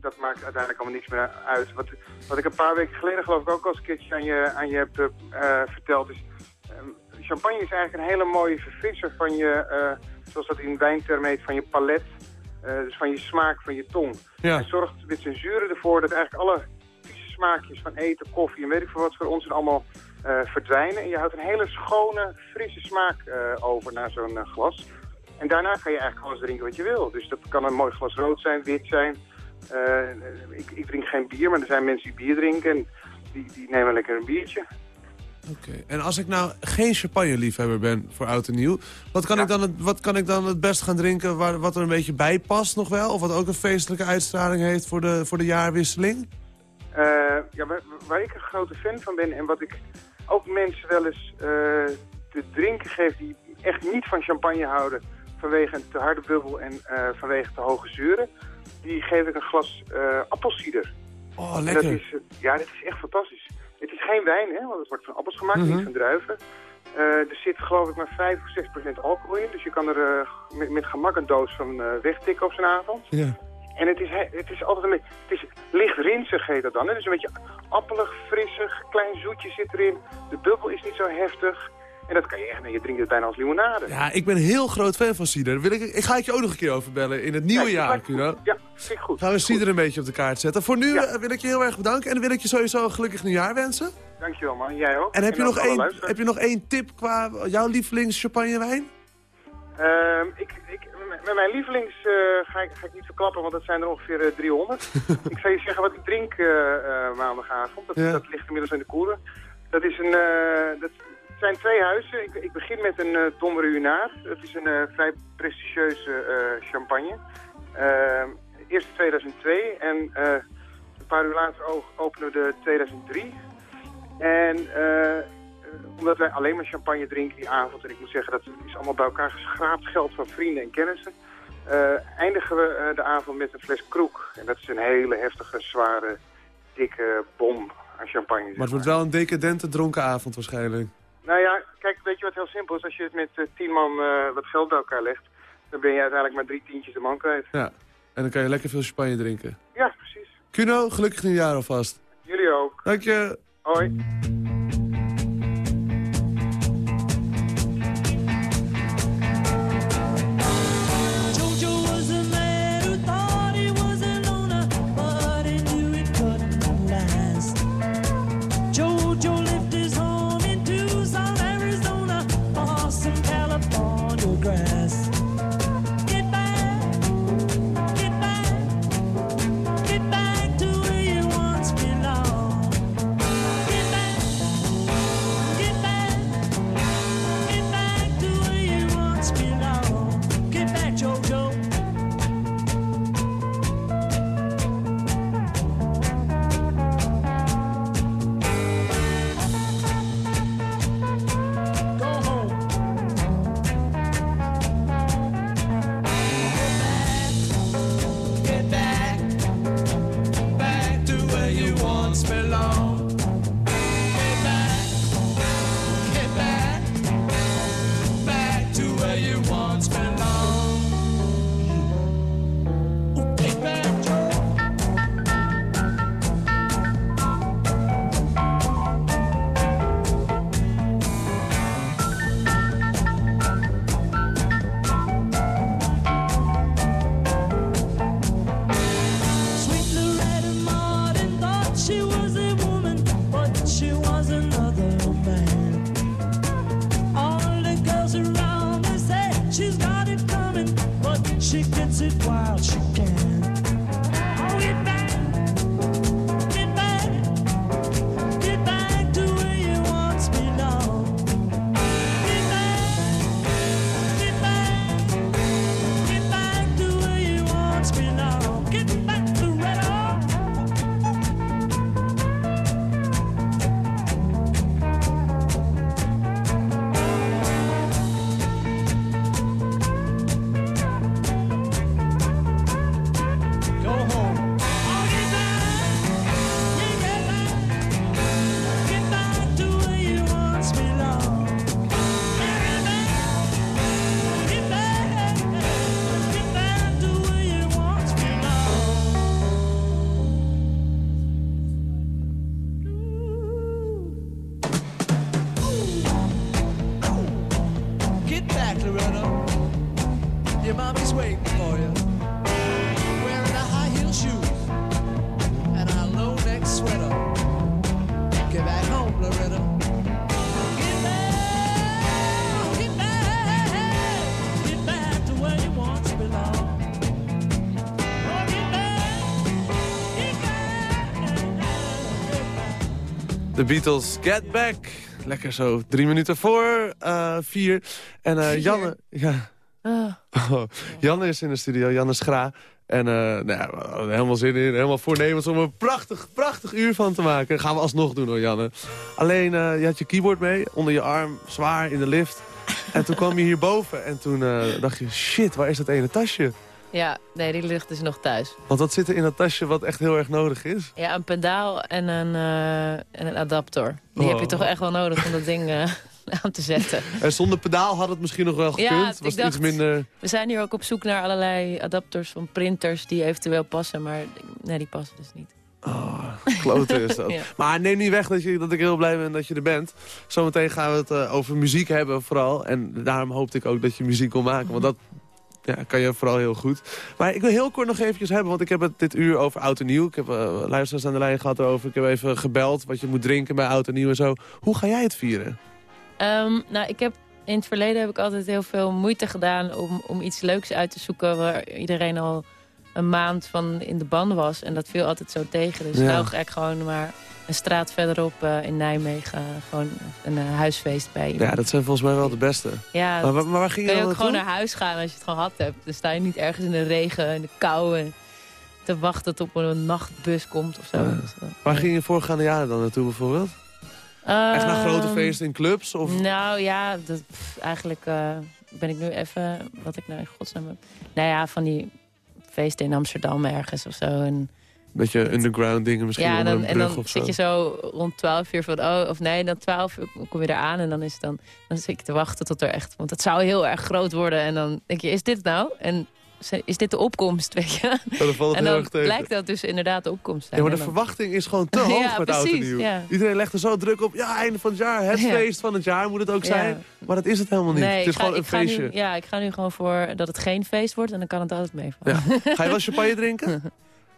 dat maakt uiteindelijk allemaal niks meer uit. Wat, wat ik een paar weken geleden geloof ik ook al eens een keertje aan je, aan je heb eh, verteld is... ehm, champagne is eigenlijk een hele mooie verfrisser van je, eh, zoals dat in wijntermen heet, van je palet. Eh, dus van je smaak, van je tong. Ja. Hij zorgt met zijn zuren ervoor dat eigenlijk alle vieze smaakjes van eten, koffie en weet ik veel wat voor ons en allemaal eh, verdwijnen. En je houdt een hele schone, frisse smaak eh, over naar zo'n glas. En daarna kan je eigenlijk alles drinken wat je wil. Dus dat kan een mooi glas rood zijn, wit zijn. Ik, ik drink geen bier, maar er zijn mensen die bier drinken. En die, die nemen lekker een biertje. Oké. En als ik nou geen champagne-liefhebber ben voor oud en nieuw... Wat kan, ik dan het, wat kan ik dan het best gaan drinken waar, wat er een beetje bij past nog wel? Of wat ook een feestelijke uitstraling heeft voor de, voor de jaarwisseling? Eh, ja, waar, waar ik een grote fan van ben en wat ik ook mensen wel eens eh, te drinken geef die echt niet van champagne houden vanwege een te harde bubbel en eh, vanwege te hoge zuren. die geef ik een glas appelsieder. Oh, lekker. Dat is, ja, dat is echt fantastisch. Het is geen wijn, hè, want het wordt van appels gemaakt, Mhm. niet van druiven. Eh, er zit geloof ik maar 5 of 6 procent alcohol in. Dus je kan er eh, met, met gemak een doos van eh, wegtikken op zijn avond. Ja. En het is, he- het is altijd een beetje, het is licht rinsig heet dat dan. Het is een beetje appelig, frissig, klein zoetje zit erin. De bubbel is niet zo heftig. En dat kan je echt, je drinkt het bijna als limonade. Ja, ik ben een heel groot fan van cider. Wil ik, ik ga het je ook nog een keer over bellen in het nieuwe Ja, jaar, Kuno. Ja, vind ik goed. Gaan we cider een beetje op de kaart zetten. Voor nu eh, wil ik je heel erg bedanken en dan wil ik je sowieso een gelukkig nieuwjaar wensen. Dankjewel man, jij ook. En heb je, nog één, heb je nog één tip qua jouw lievelings champagnewijn? Ehm, ik, ik, met- mijn lievelings eh, ga, ik, ga ik niet verklappen, want dat zijn er ongeveer eh, 300. ik zal je zeggen wat ik drink eh, eh, maandagavond. Dat, Ja. dat ligt inmiddels in de koelen. Dat, is een, eh, dat zijn twee huizen. Ik, ik begin met een uh, Dom Ruinaar. Dat is een eh, vrij prestigieuze eh, champagne. Ehm, eerst 2002 en eh, een paar uur later openen we de 2003. En eh, eh, omdat wij alleen maar champagne drinken die avond, en ik moet zeggen dat is allemaal bij elkaar geschraapt geld van vrienden en kennissen, eh, eindigen we eh, de avond met een fles kroek. En dat is een hele heftige, zware, dikke bom aan champagne. zeg Maar het wordt wel een decadente dronken avond waarschijnlijk. Nou ja, kijk, weet je wat heel simpel is? Als je het met eh, tien man eh, wat geld bij elkaar legt, dan ben je uiteindelijk maar drie tientjes de man kwijt. Ja. En dan kan je lekker veel champagne drinken. Ja, precies. Kuno, gelukkig nieuwjaar alvast. Jullie ook. Dank je. Hoi. Your mommy's waiting for you. Wearing a high heel shoes and a low neck sweater. Get back home, Loretta. Get back, get back, get back to where you once belonged. Oh. De Beatles, Get Back. Lekker zo, drie minuten voor eh, vier. En eh, Janne... Ja. Oh, Janne is in de studio, Janne Schra. En eh, nou ja, we hadden helemaal zin in, helemaal voornemens om een prachtig, prachtig uur van te maken. Dat gaan we alsnog doen hoor, Janne. Alleen, eh, je had je keyboard mee, onder je arm, zwaar in de lift. En toen kwam je hierboven en toen eh, dacht je, shit, waar is dat ene tasje? Ja, nee, die ligt dus nog thuis. Want wat zit er in dat tasje wat echt heel erg nodig is? Ja, een pedaal en een, en een adapter. Die Oh. heb je toch echt wel nodig om dat ding aan te zetten. En zonder pedaal had het misschien nog wel gekund. Ja, Was dacht- iets minder... We zijn hier ook op zoek naar allerlei adapters van printers die eventueel passen, maar nee, die passen dus niet. Kloten is dat. Ja. Maar neem niet weg dat, je, dat ik heel blij ben dat je er bent. Zometeen gaan we het eh, over muziek hebben vooral. En daarom hoopte ik ook dat je muziek kon maken. Want dat ja, kan je vooral heel goed. Maar ik wil heel kort nog eventjes hebben. Want ik heb het dit uur over oud en nieuw. Ik heb eh, luisteraars aan de lijn gehad erover. Ik heb even gebeld wat je moet drinken bij oud en nieuw en zo. Hoe ga jij het vieren? Ehm, nou, ik heb in het verleden heb ik altijd heel veel moeite gedaan om, om iets leuks uit te zoeken waar iedereen al een maand van in de ban was. En dat viel altijd zo tegen. Dus Ja. nou ga ik gewoon maar een straat verderop eh, in Nijmegen gewoon een eh, huisfeest bij iemand. Ja, dat zijn volgens mij wel de beste. Ja, maar, maar waar ging je kun je dan ook gewoon naar huis gaan als je het gehad hebt. Dan sta je niet ergens in de regen, in de kou en te wachten tot er een nachtbus komt of zo. Dus, eh, Waar ging je voorgaande jaren dan naartoe bijvoorbeeld? Echt naar grote Ehm, feesten in clubs? Of... Nou ja, dat, pff, eigenlijk eh, ben ik nu even... Wat ik nou in godsnaam heb... Nou ja, van die feesten in Amsterdam ergens of zo. En, Beetje underground dingen misschien ja, en dan, een en zit je zo rond 12 uur van... Oh, of nee, dan 12 uur kom je eraan en dan is het dan... Dan zit je te wachten tot er echt... Want het zou heel erg groot worden. En dan denk je, is dit nou? En is dit de opkomst, weet je? Ja, en dan blijkt dat dus inderdaad de opkomst zijn. Ja, maar de verwachting is gewoon te hoog Ja, met oud en precies, nieuw. ja. Iedereen legt er zo druk op. Ja, einde van het jaar, het feest van het jaar moet het ook zijn. Maar dat is het helemaal niet. Nee, het is ga, gewoon een feestje. Nu, ja, ik ga nu gewoon voor dat het geen feest wordt en dan kan het altijd meevallen. Ga je wel champagne drinken?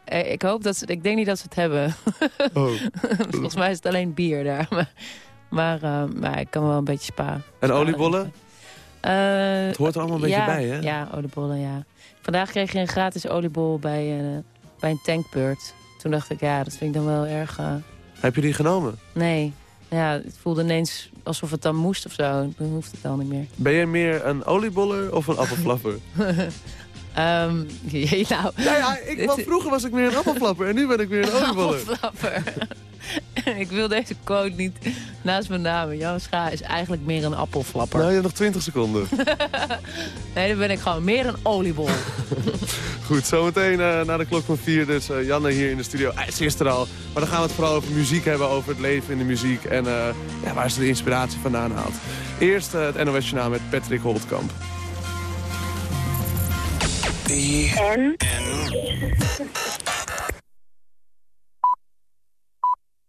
Eh, ik hoop dat ze, ik denk niet dat ze het hebben. Oh. Volgens mij is het alleen bier daar. Maar, maar, eh, maar ik kan wel een beetje spa. En oliebollen? Eh, Het hoort er allemaal een beetje bij, hè? Ja, oliebollen, ja. Vandaag kreeg je een gratis oliebol bij, eh, bij een tankbeurt. Toen dacht ik, ja, dat vind ik dan wel erg... eh, Heb je die genomen? nee, ja, het voelde ineens alsof het dan moest of zo. Dan hoeft het dan niet meer. Ben je meer een olieboller of een appelflapper? Ehm, jee, nou, ja, ja, ik, want vroeger was ik meer een appelflapper en nu ben ik weer een olieboller. Appelflapper. ik wil deze quote niet naast mijn naam. Jan Scha is eigenlijk meer een appelflapper. Nou, je hebt nog 20 seconden. nee, dan ben ik gewoon meer een oliebol. Goed, zometeen eh na de klok van vier. Dus eh, Janne hier in de studio. Hij is er al. Maar dan gaan we het vooral over muziek hebben. Over het leven in de muziek. En eh, ja, waar ze de inspiratie vandaan haalt. Eerst eh, het NOS Journaal met Patrick Holtkamp. En?